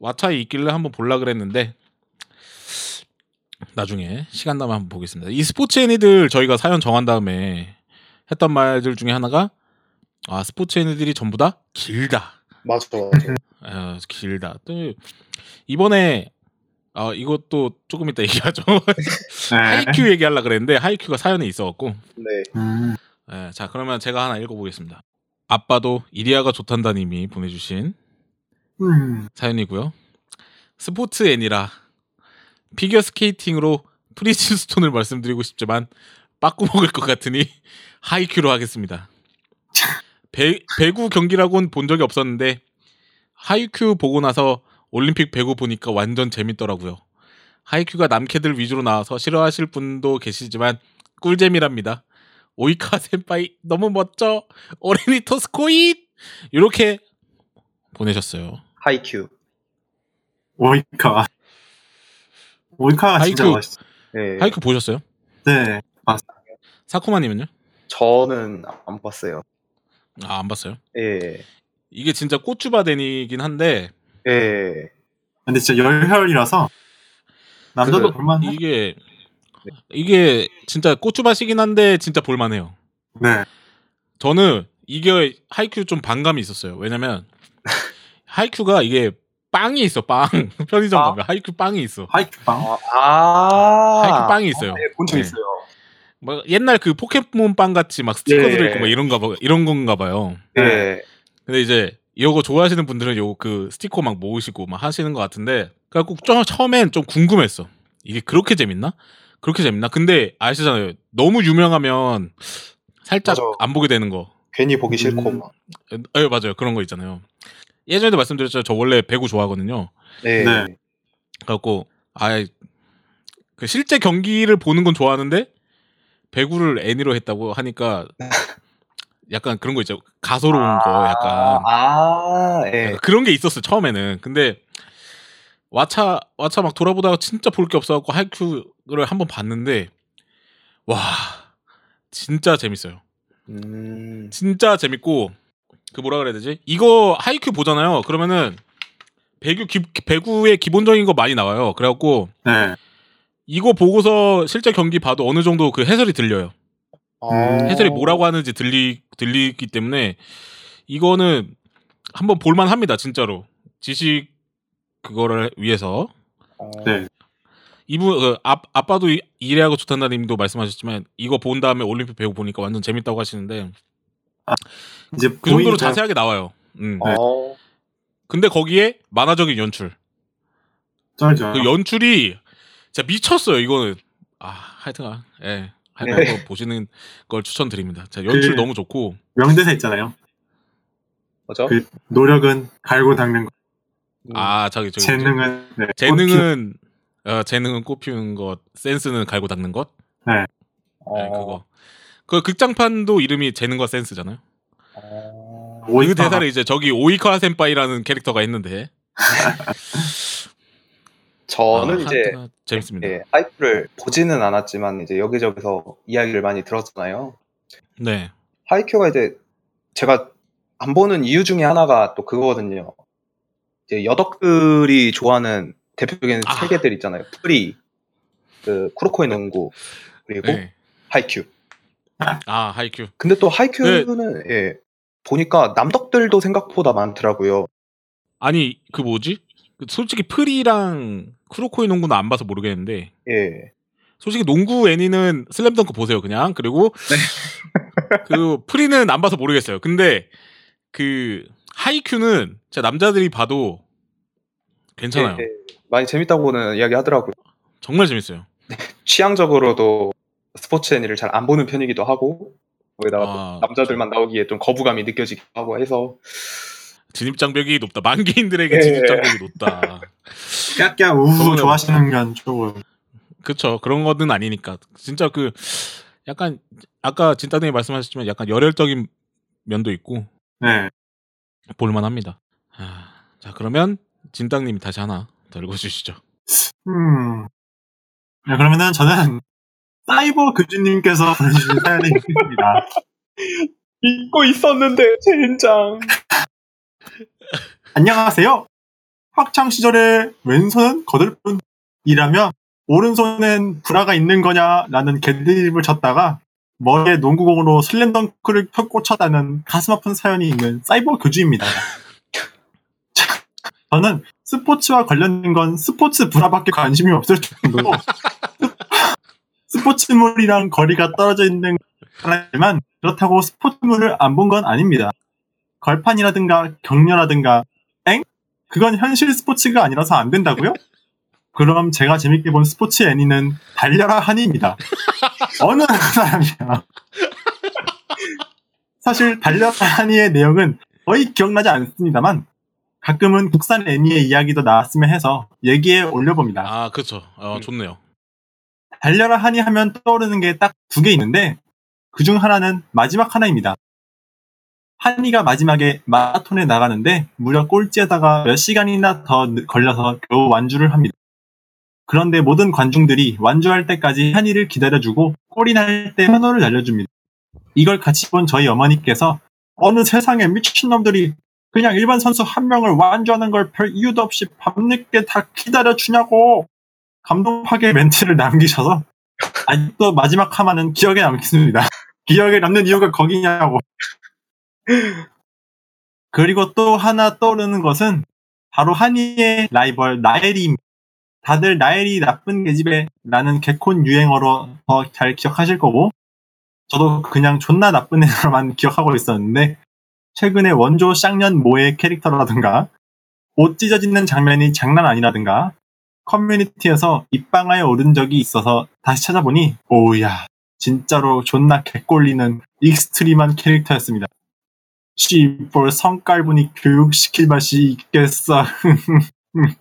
왓챠에 있길래 한번 볼라 그랬는데 나중에 시간 나면 한번 보겠습니다. 이 스포츠 애니들 저희가 사연 정한 다음에 했던 말들 중에 하나가 아 스포츠 애니들이 전부 다 길다. 맞아. 맞아. 아, 길다. 또 이번에 아 이것도 조금 이따 얘기하죠. 네. 하이큐 얘기하려 그랬는데 하이큐가 사연에 있어갖고 네. 음. 예, 자 그러면 제가 하나 읽어보겠습니다. 아빠도 이리아가 좋단다님이 보내주신 음. 사연이고요. 스포츠 애니라 피겨 스케이팅으로 프리즈스톤을 말씀드리고 싶지만 빠꾸 먹을 것 같으니 하이큐로 하겠습니다. 배, 배구 경기라고는 본 적이 없었는데 하이큐 보고 나서 올림픽 배구 보니까 완전 재밌더라고요. 하이큐가 남캐들 위주로 나와서 싫어하실 분도 계시지만 꿀잼이랍니다. 오이카와 先輩 너무 멋져. 俺にトス来い 이렇게 보내셨어요. 하이큐. 오이카. 오이카가 진짜 하이큐. 맛있어. 네. 하이큐 보셨어요? 네. 사쿠마님은요? 저는 안 봤어요. 아 안 봤어요. 예. 이게 진짜 꼬추바데니긴 한데 예. 근데 진짜 열혈이라서 남자도 그- 볼만해. 이게 이게 진짜 꼬추밭이긴 한데 진짜 볼만해요. 네. 저는 이게 하이큐 좀 반감이 있었어요. 왜냐면 하이큐가 이게 빵이 있어 빵 편의점 아. 가면 하이큐 빵이 있어. 하이큐 빵. 아, 아. 하이큐 빵이 있어요. 네, 본적 네. 있어요. 막 옛날 그 포켓몬 빵 같이 막 스티커 예. 들어있고 막 이런가 봐 이런 건가 봐요. 예. 근데 이제 이거 좋아하시는 분들은 요그 스티커 막 모으시고 막 하시는 것 같은데 그래갖고 좀 처음엔 좀 궁금했어. 이게 그렇게 재밌나? 그렇게 재밌나? 근데 아시잖아요. 너무 유명하면 살짝 맞아. 안 보게 되는 거. 괜히 보기 싫고 음. 막. 예, 맞아요. 그런 거 있잖아요. 예전에도 말씀드렸죠. 저 원래 배구 좋아하거든요. 네. 네. 그래갖고 아예 그 실제 경기를 보는 건 좋아하는데 배구를 애니로 했다고 하니까 약간 그런 거 있죠. 가소로운 거 약간 아, 예. 약간 그런 게 있었어 처음에는. 근데 왓챠 왓챠 막 돌아보다가 진짜 볼 게 없어 갖고 하이큐를 한번 봤는데 와 진짜 재밌어요. 음. 진짜 재밌고 그 뭐라 그래야 되지? 이거 하이큐 보잖아요. 그러면은 배구 기, 배구의 기본적인 거 많이 나와요. 그래갖고 네. 이거 보고서 실제 경기 봐도 어느 정도 그 해설이 들려요. 아. 해설이 뭐라고 하는지 들리 들리기 때문에 이거는 한번 볼만 합니다. 진짜로 지식 그거를 위해서 어. 네. 이분 그 아, 아빠도 이- 이래하고 좋단다님도 말씀하셨지만 이거 본 다음에 올림픽 배구 보니까 완전 재밌다고 하시는데 이제 그 정도로 보이니까- 자세하게 나와요. 음. 네. 어. 근데 거기에 만화적인 연출. 쩔죠. 그 연출이 진짜 미쳤어요. 이거는 아 하여튼 아, 예. 하여튼 네. 한번 보시는 걸 추천드립니다. 자, 연출 그- 너무 좋고 명대사 있잖아요. 뭐죠? 그 노력은 갈고 닦는 거. 음. 아 저기 저기 재능은 네, 재능은 어, 재능은 꽃피우는 것, 센스는 갈고 닦는 것. 어. 네, 그거. 그 극장판도 이름이 재능과 센스잖아요. 어. 그 오이카. 대사를 이제 저기 오이카 센파이라는 캐릭터가 했는데 저는 아, 이제 재밌습니다. 예, 하이큐를 보지는 않았지만 이제 여기저기서 이야기를 많이 들었잖아요. 네. 하이큐가 이제 제가 안 보는 이유 중에 하나가 또 그거거든요. 이제 여덕들이 좋아하는 대표적인 아. 세 개들 있잖아요. 프리, 그 쿠로코의 농구, 그리고 네. 하이큐. 아 하이큐. 근데 또 하이큐는 예, 보니까 남덕들도 생각보다 많더라고요. 아니 그 뭐지? 그 솔직히 프리랑 쿠로코의 농구는 안 봐서 모르겠는데 예. 솔직히 농구 애니는 슬램덩크 보세요 그냥 그리고 그 프리는 안 봐서 모르겠어요. 근데 그 하이큐는 진짜 남자들이 봐도 괜찮아요. 예, 예. 많이 재밌다고는 이야기 하더라고요. 정말 재밌어요. 취향적으로도 스포츠 애니를 잘 안 보는 편이기도 하고 거기다가 또 아, 남자들만 나오기에 좀 거부감이 느껴지기도 하고 해서 진입 장벽이 높다. 만개인들에게 예. 진입 장벽이 높다. 깨깨 우우 좋아하시는 면 조금 그쵸. 그런 거는 아니니까. 진짜 그 약간 아까 진따님이 말씀하셨지만 약간 열혈적인 면도 있고 네. 볼만합니다. 아, 자 그러면 진땅님이 다시 하나 더 읽어주시죠. 음. 네, 그러면은 저는 사이버 교주님께서 보내주신 사연이 있습니다. 잊고 있었는데 젠장. 안녕하세요. 학창 시절에 왼손은 거들뿐이라며 오른손엔 브라가 있는 거냐라는 개드립을 쳤다가 머리에 농구공으로 슬램덩크를 펴꽂혔다는 가슴 아픈 사연이 있는 사이버 교주입니다. 저는 스포츠와 관련된 건 스포츠 브라밖에 관심이 없을 정도로 스포츠물이랑 거리가 떨어져 있는 하지만 그렇다고 스포츠물을 안 본 건 아닙니다. 걸판이라든가 격려라든가 엥? 그건 현실 스포츠가 아니라서 안 된다고요? 그럼 제가 재밌게 본 스포츠 애니는 달려라 한이입니다. 어느 사람이야. 사실 달려라 한이의 내용은 거의 기억나지 않습니다만 가끔은 국산 애니의 이야기도 나왔으면 해서 얘기에 올려봅니다. 아 그쵸. 어, 음. 좋네요. 달려라 하니 하면 떠오르는 게 딱 두 개 있는데 그 중 하나는 마지막 하나입니다. 한이가 마지막에 마라톤에 나가는데 무려 꼴찌에다가 몇 시간이나 더 늦- 걸려서 겨우 완주를 합니다. 그런데 모든 관중들이 완주할 때까지 한이를 기다려주고 꼴이 날 때 현호를 날려줍니다. 이걸 같이 본 저희 어머니께서 어느 세상에 미친놈들이 그냥 일반 선수 한 명을 완주하는 걸 별 이유도 없이 밤늦게 다 기다려주냐고 감동하게 멘트를 남기셔서 아직도 마지막 하마는 기억에 남겠습니다. 기억에 남는 이유가 거기냐고. 그리고 또 하나 떠오르는 것은 바로 하니의 라이벌 나애리 다들 나애리 나쁜 계집애 라는 개콘 유행어로 더 잘 기억하실 거고 저도 그냥 존나 나쁜 애로만 기억하고 있었는데 최근에 원조 쌍년 모의 캐릭터라든가 옷 찢어지는 장면이 장난 아니라든가 커뮤니티에서 입방아에 오른 적이 있어서 다시 찾아보니 오야 진짜로 존나 개꼴리는 extreme한 캐릭터였습니다. 씨볼 성깔분이 교육시킬 맛이 있겠어.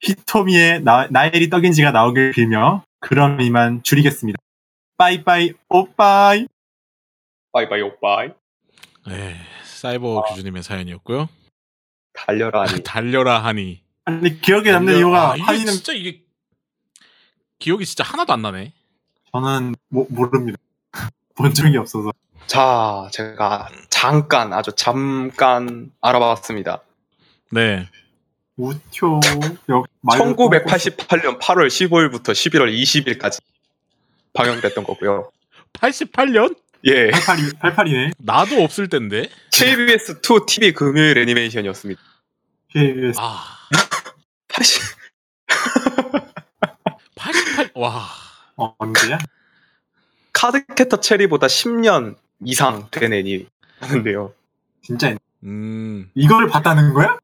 히토미의 나, 나엘이 떡인지가 나오길 빌며 그럼 이만 줄이겠습니다. 빠이빠이 오빠이 바이바이 오빠이. 네, 사이버 교주님의 사연이었고요. 달려라 하니. 달려라 하니. 아니 기억에 남는 이유가 아, 이게 한이는 진짜 이게 기억이 진짜 하나도 안 나네. 저는 모, 모릅니다. 본 적이 없어서 자, 제가 잠깐 아주 잠깐 알아봤습니다. 네. 우효 역 말- 1988년 8월 15일부터 11월 20일까지 방영됐던 거고요. 88년? 예, 88이 88이네. 나도 없을 텐데. KBS 2 TV 금요일 애니메이션이었습니다. KBS 아, 80 88. 와. 어, 언제야? 카드캐터 체리보다 10년 이상 된 애니였는데요. 진짜 음. 이걸 봤다는 거야?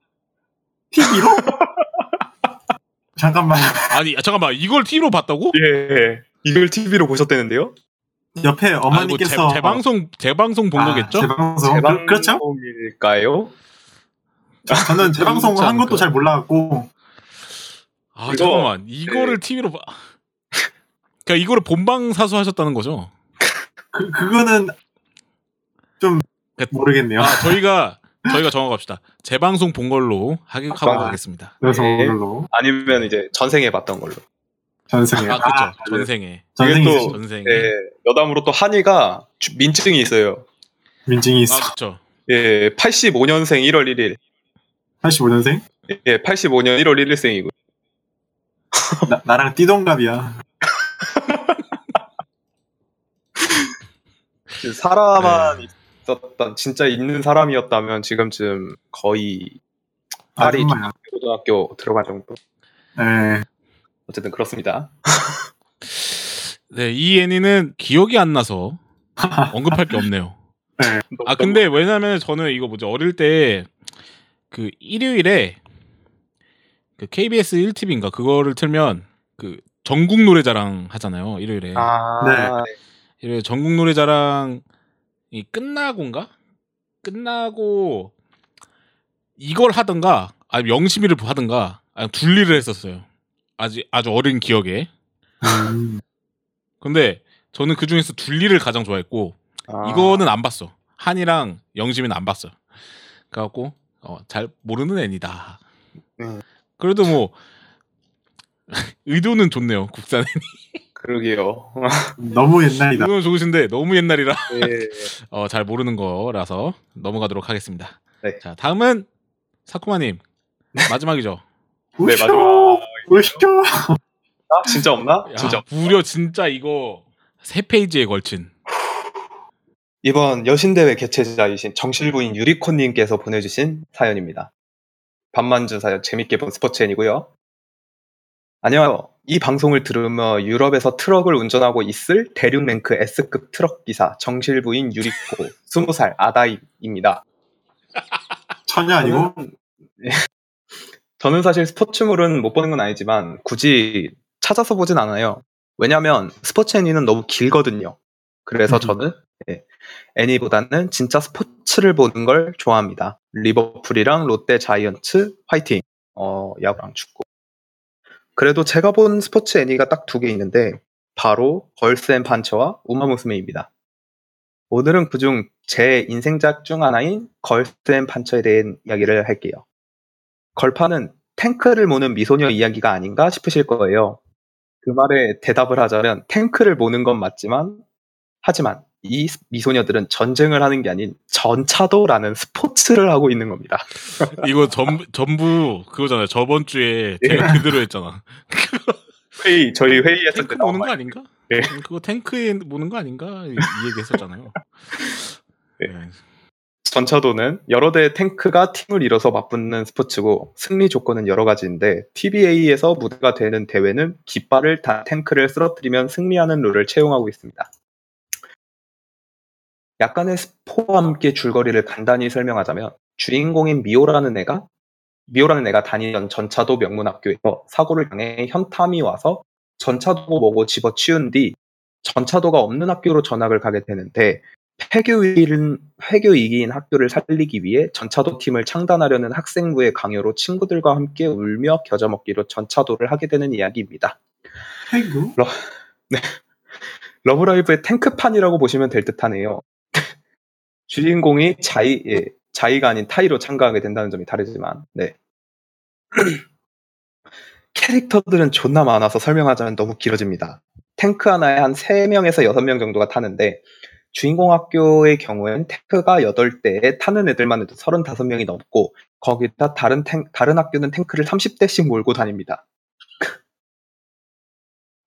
TV로? 잠깐만 아니, 잠깐만. 이걸 TV로 봤다고? 예, 이걸 TV로 보셨다는데요? 옆에 아이고, 재, 어머니께서 재방송 재방송 본 아, 거겠죠? 재방송 그, 그렇죠? 재방송일까요? 저는 재방송 그렇지 한 것도? 잘 몰라갖고 아, 이거- 잠깐만. 이거를 TV로 봐. 그러니까 이거를 본방 사수하셨다는 거죠? 그 그거는 좀 그- 모르겠네요. 아, 저희가 저희가 정하갑시다. 재방송 본 걸로 하기 하고 아. 가겠습니다. 그래서 네. 오늘로 아니면 이제 전생에 봤던 걸로. 전생에 아, 그렇죠. 아, 전생에. 이게 또- 전생에. 예, 여담으로 또 한이가 주- 민증이 있어요. 민증이 있어. 아, 그렇죠. 예, 85년생 1월 1일. 85년생? 예, 85년 1월 1일생이고. 나, 나랑 띠동갑이야. 사람만 네. 있었던 진짜 있는 사람이었다면 지금쯤 거의 딸이 아줌마야. 고등학교 들어갈 정도. 네. 어쨌든 그렇습니다. 네, 이 애니는 기억이 안 나서 언급할 게 없네요. 아 근데 왜냐면 저는 이거 뭐지 어릴 때 그 일요일에 그 KBS 1TV인가 그거를 틀면 그 전국 노래자랑 하잖아요 일요일에 아, 네. 일요일 전국 노래자랑이 끝나고인가 끝나고 이걸 하든가 아니면 영심이를 하든가 아니면 둘리를 했었어요 아주 아주 어린 기억에 음. 근데 저는 그 중에서 둘리를 가장 좋아했고 아. 이거는 안 봤어. 한이랑 영심이는 안 봤어. 그래갖고 어, 잘 모르는 애니다. 음. 그래도 뭐 의도는 좋네요. 국산 그러게요. 너무 옛날이다. 의도는 좋으신데 너무 옛날이라 네. 어, 잘 모르는 거라서 넘어가도록 하겠습니다. 네. 자 다음은 사쿠마님 마지막이죠. 네! 마지막. 우쇼! 아, 진짜 없나? 야, 진짜. 무려 진짜 이거 세 페이지에 걸친 이번 여신대회 개최자이신 정실부인 유리콘님께서 보내주신 사연입니다. 반만주 사연 재밌게 본 스포츠엔이고요. 안녕하세요. 이 방송을 들으며 유럽에서 트럭을 운전하고 있을 대륙 랭크 S급 트럭 기사 정실부인 유리코 20살 아다이입니다. 처녀 아니고? 저는, 사실 스포츠물은 못 보는 건 아니지만 굳이 찾아서 보진 않아요. 왜냐면 스포츠 애니는 너무 길거든요. 그래서 음. 저는 예, 애니보다는 진짜 스포츠를 보는 걸 좋아합니다. 리버풀이랑 롯데 자이언츠 화이팅. 어, 야구랑 축구. 그래도 제가 본 스포츠 애니가 딱 두 개 있는데 바로 걸스 앤 판처와 우마무스메입니다. 오늘은 그중 제 인생작 중 하나인 걸스 앤 판처에 대한 이야기를 할게요. 걸판은 탱크를 모는 미소녀 이야기가 아닌가 싶으실 거예요. 그 말에 대답을 하자면 탱크를 모는 건 맞지만 하지만 이 미소녀들은 전쟁을 하는 게 아닌 전차도라는 스포츠를 하고 있는 겁니다. 이거 전, 전부 그거잖아요. 저번 주에 제가 그대로 했잖아. 회의 저희 회의했을 탱크 때 모는 거 말. 아닌가? 예. 그거 탱크에 모는 거 아닌가? 이, 이 얘기 했었잖아요. 예. 네. 전차도는 여러 대의 탱크가 팀을 이뤄서 맞붙는 스포츠고 승리 조건은 여러 가지인데 TBA에서 무대가 되는 대회는 깃발을 단 탱크를 쓰러뜨리면 승리하는 룰을 채용하고 있습니다. 약간의 스포와 함께 줄거리를 간단히 설명하자면 주인공인 미오라는 애가 미오라는 애가 다니던 전차도 명문학교에서 사고를 당해 현탐이 와서 전차도고 뭐고 집어치운 뒤 전차도가 없는 학교로 전학을 가게 되는데 폐교위기인, 폐교위기인 학교를 살리기 위해 전차도 팀을 창단하려는 학생부의 강요로 친구들과 함께 울며 겨자먹기로 전차도를 하게 되는 이야기입니다. 아이고. 러브라이브의 탱크판이라고 보시면 될 듯하네요. 주인공이 자이, 예, 자이가 아닌 타이로 참가하게 된다는 점이 다르지만, 네. 캐릭터들은 존나 많아서 설명하자면 너무 길어집니다. 탱크 하나에 한 3명에서 6명 정도가 타는데, 주인공 학교의 경우엔 탱크가 8대에 타는 애들만 해도 35명이 넘고, 거기다 다른 탱, 다른 학교는 탱크를 30대씩 몰고 다닙니다.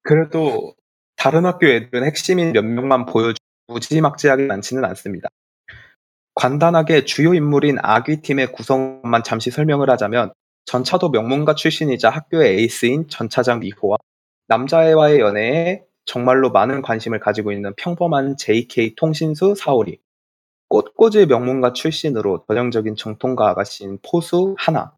그래도 다른 학교 애들은 핵심인 몇 명만 보여주고 무지막지하게 많지는 않습니다. 간단하게 주요 인물인 아귀팀의 구성만 잠시 설명을 하자면 전차도 명문가 출신이자 학교의 에이스인 전차장 미호와 남자애와의 연애에 정말로 많은 관심을 가지고 있는 평범한 JK 통신수 사오리 꽃꽂이 명문가 출신으로 전형적인 정통가 아가씨인 포수 하나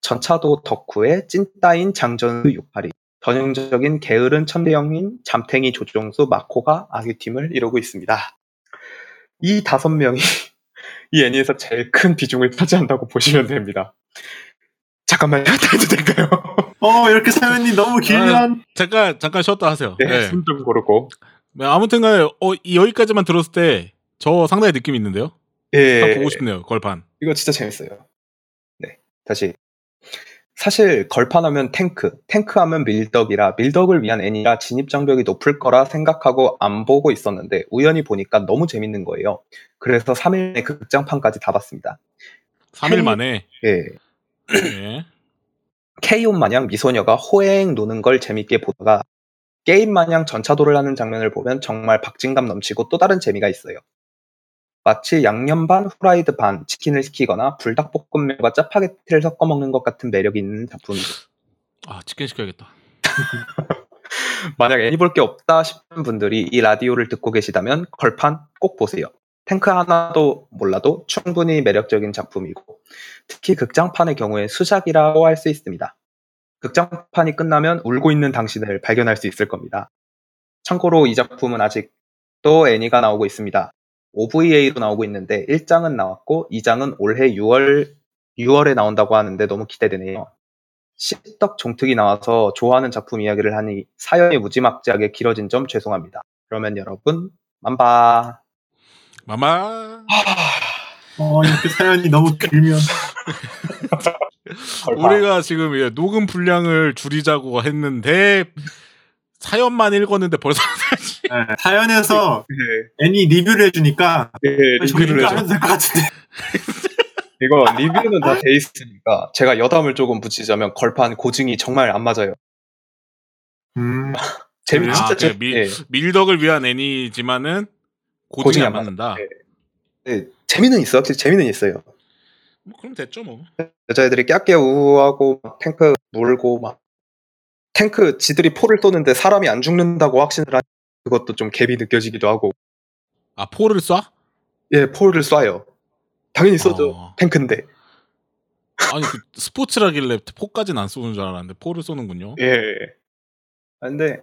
전차도 덕후의 찐따인 장전수 68이 전형적인 게으른 천대형인 잠탱이 조종수 마코가 아귀팀을 이루고 있습니다. 이 다섯 명이 이 애니에서 제일 큰 비중을 차지한다고 보시면 됩니다. 잠깐만요. 해도 될까요? 어, 이렇게 사연이 너무 길면. 잠깐 잠깐 쉬었다 하세요. 네, 네. 숨좀 고르고. 아무튼간에 어, 이- 여기까지만 들었을 때 저 상당히 느낌이 있는데요. 예, 보고 싶네요. 걸판. 이거 진짜 재밌어요. 네, 다시. 사실 걸판하면 탱크, 탱크하면 밀덕이라 밀덕을 위한 애니라 진입 장벽이 높을 거라 생각하고 안 보고 있었는데 우연히 보니까 너무 재밌는 거예요. 그래서 3일 내에 극장판까지 다 봤습니다. 3일 만에. 예. 네. 케이온 마냥 미소녀가 호행 노는 걸 재밌게 보다가 게임 마냥 전차도를 하는 장면을 보면 정말 박진감 넘치고 또 다른 재미가 있어요. 마치 양념 반 후라이드 반 치킨을 시키거나 불닭볶음면과 짜파게티를 섞어 먹는 것 같은 매력이 있는 작품입니다. 아 치킨 시켜야겠다. 만약 애니 볼 게 없다 싶은 분들이 이 라디오를 듣고 계시다면 걸판 꼭 보세요. 탱크 하나도 몰라도 충분히 매력적인 작품이고 특히 극장판의 경우에 수작이라고 할 수 있습니다. 극장판이 끝나면 울고 있는 당신을 발견할 수 있을 겁니다. 참고로 이 작품은 아직도 애니가 나오고 있습니다. OVA로 나오고 있는데 1장은 나왔고 2장은 올해 6월 6월에 나온다고 하는데 너무 기대되네요. 십덕 종특이 나와서 좋아하는 작품 이야기를 하니 사연이 무지막지하게 길어진 점 죄송합니다. 그러면 여러분 만바. 마마. 어, 이렇게 사연이 너무 길면. 우리가 지금 예, 녹음 분량을 줄이자고 했는데 사연만 읽었는데 벌써 네, 사연에서 네, 애니 리뷰를 해주니까 네, 리뷰를 해줘. 하면 될것 같은데. 이거 리뷰는 다 돼 있으니까 제가 여담을 조금 붙이자면 걸판 고증이 정말 안 맞아요. 음, 재미 아, 진짜 그래, 재, 미- 예, 밀덕을 위한 애니지만은 고증이 고증이 안안 맞는다. 예. 예, 재미는 있어, 확실히 재미는 있어요. 뭐 그럼 됐죠 뭐. 여자애들이 깨깨 우하고 막 탱크 놀고 막 탱크 지들이 포를 쏘는데 사람이 안 죽는다고 확신을 한 그것도 좀 갭이 느껴지기도 하고 아 포를 쏴? 예 포를 쏴요. 당연히 쏘죠. 어. 탱크인데 아니 그 스포츠라길래 포까지는 안 쏘는 줄 알았는데 포를 쏘는군요. 예. 아, 근데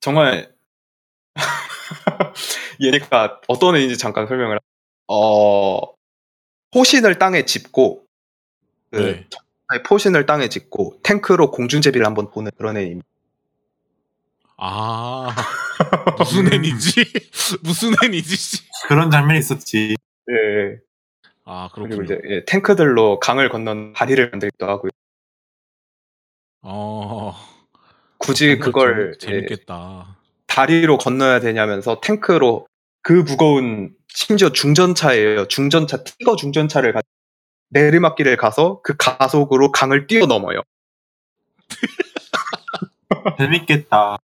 정말 얘니까 어떤 애인지 잠깐 설명을 하- 어 포신을 땅에 짚고 그 네. 포신을 땅에 짚고 탱크로 공중제비를 한번 보는 그런 애입니다. 아 무슨 애니지? 무슨 애니지? 씨. 그런 장면이 있었지. 예. 아 그리고 그렇군요. 이제 예, 탱크들로 강을 건넌 다리를 만들기도 하고요. 어 굳이 그걸 좀 예, 재밌겠다. 다리로 건너야 되냐면서 탱크로 그 무거운 심지어 중전차예요. 중전차 티거 중전차를 가 내리막길을 가서 그 가속으로 강을 뛰어넘어요. 재밌겠다.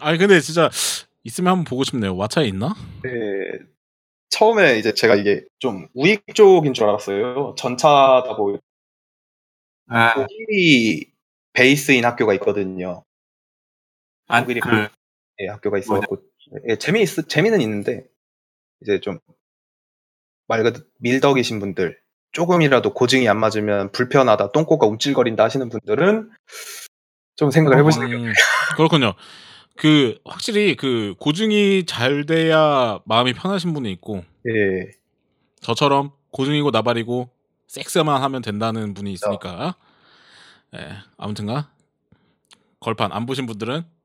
아니 근데 진짜 있으면 한번 보고 싶네요. 왓챠에 있나? 네, 처음에 이제 제가 이게 좀 우익 쪽인 줄 알았어요. 전차다 보고 아, 독일이 베이스인 학교가 있거든요. 아, 독일이 그, 예, 학교가 있어갖고 예, 재미 있 재미는 있는데 이제 좀 말 그대로 밀덕이신 분들 조금이라도 고증이 안 맞으면 불편하다 똥꼬가 움찔거린다 하시는 분들은 좀 생각을 해보시는 게 음, 그렇군요. 그 확실히 그 고증이 잘 돼야 마음이 편하신 분이 있고 예, 저처럼 고증이고 나발이고 섹스만 하면 된다는 분이 있으니까 예, 아무튼가 걸판 안 보신 분들은 어,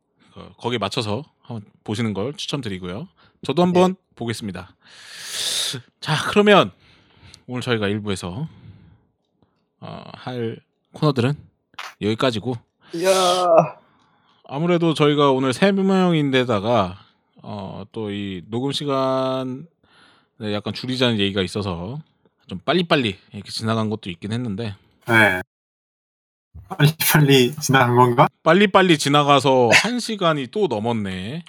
거기에 맞춰서 한번 보시는 걸 추천드리고요. 저도 한번 보겠습니다. 자 그러면 오늘 저희가 1부에서 어, 할 코너들은 여기까지고 이야 아무래도 저희가 오늘 세 명인데다가 어, 또 이 녹음 시간 네, 약간 줄이자는 얘기가 있어서 좀 빨리빨리 이렇게 지나간 것도 있긴 했는데 네. 빨리 빨리 지나간 건가? 빨리 빨리 지나가서 한 시간이 또 넘었네.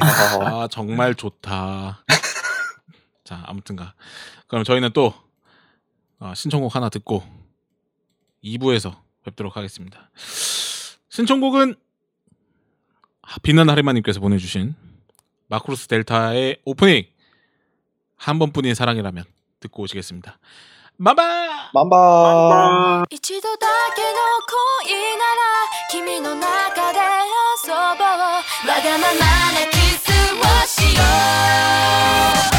아 정말 좋다. 자 아무튼가 그럼 저희는 또 어, 신청곡 하나 듣고 2부에서 뵙도록 하겠습니다. 신청곡은 비는 하리마님께서 보내주신 마크로스 델타의 오프닝 한 번뿐인 사랑이라면 듣고 오시겠습니다. マンバーマンバー一度だけの恋なら君の中で遊ぼう。わがままなキスをしよう。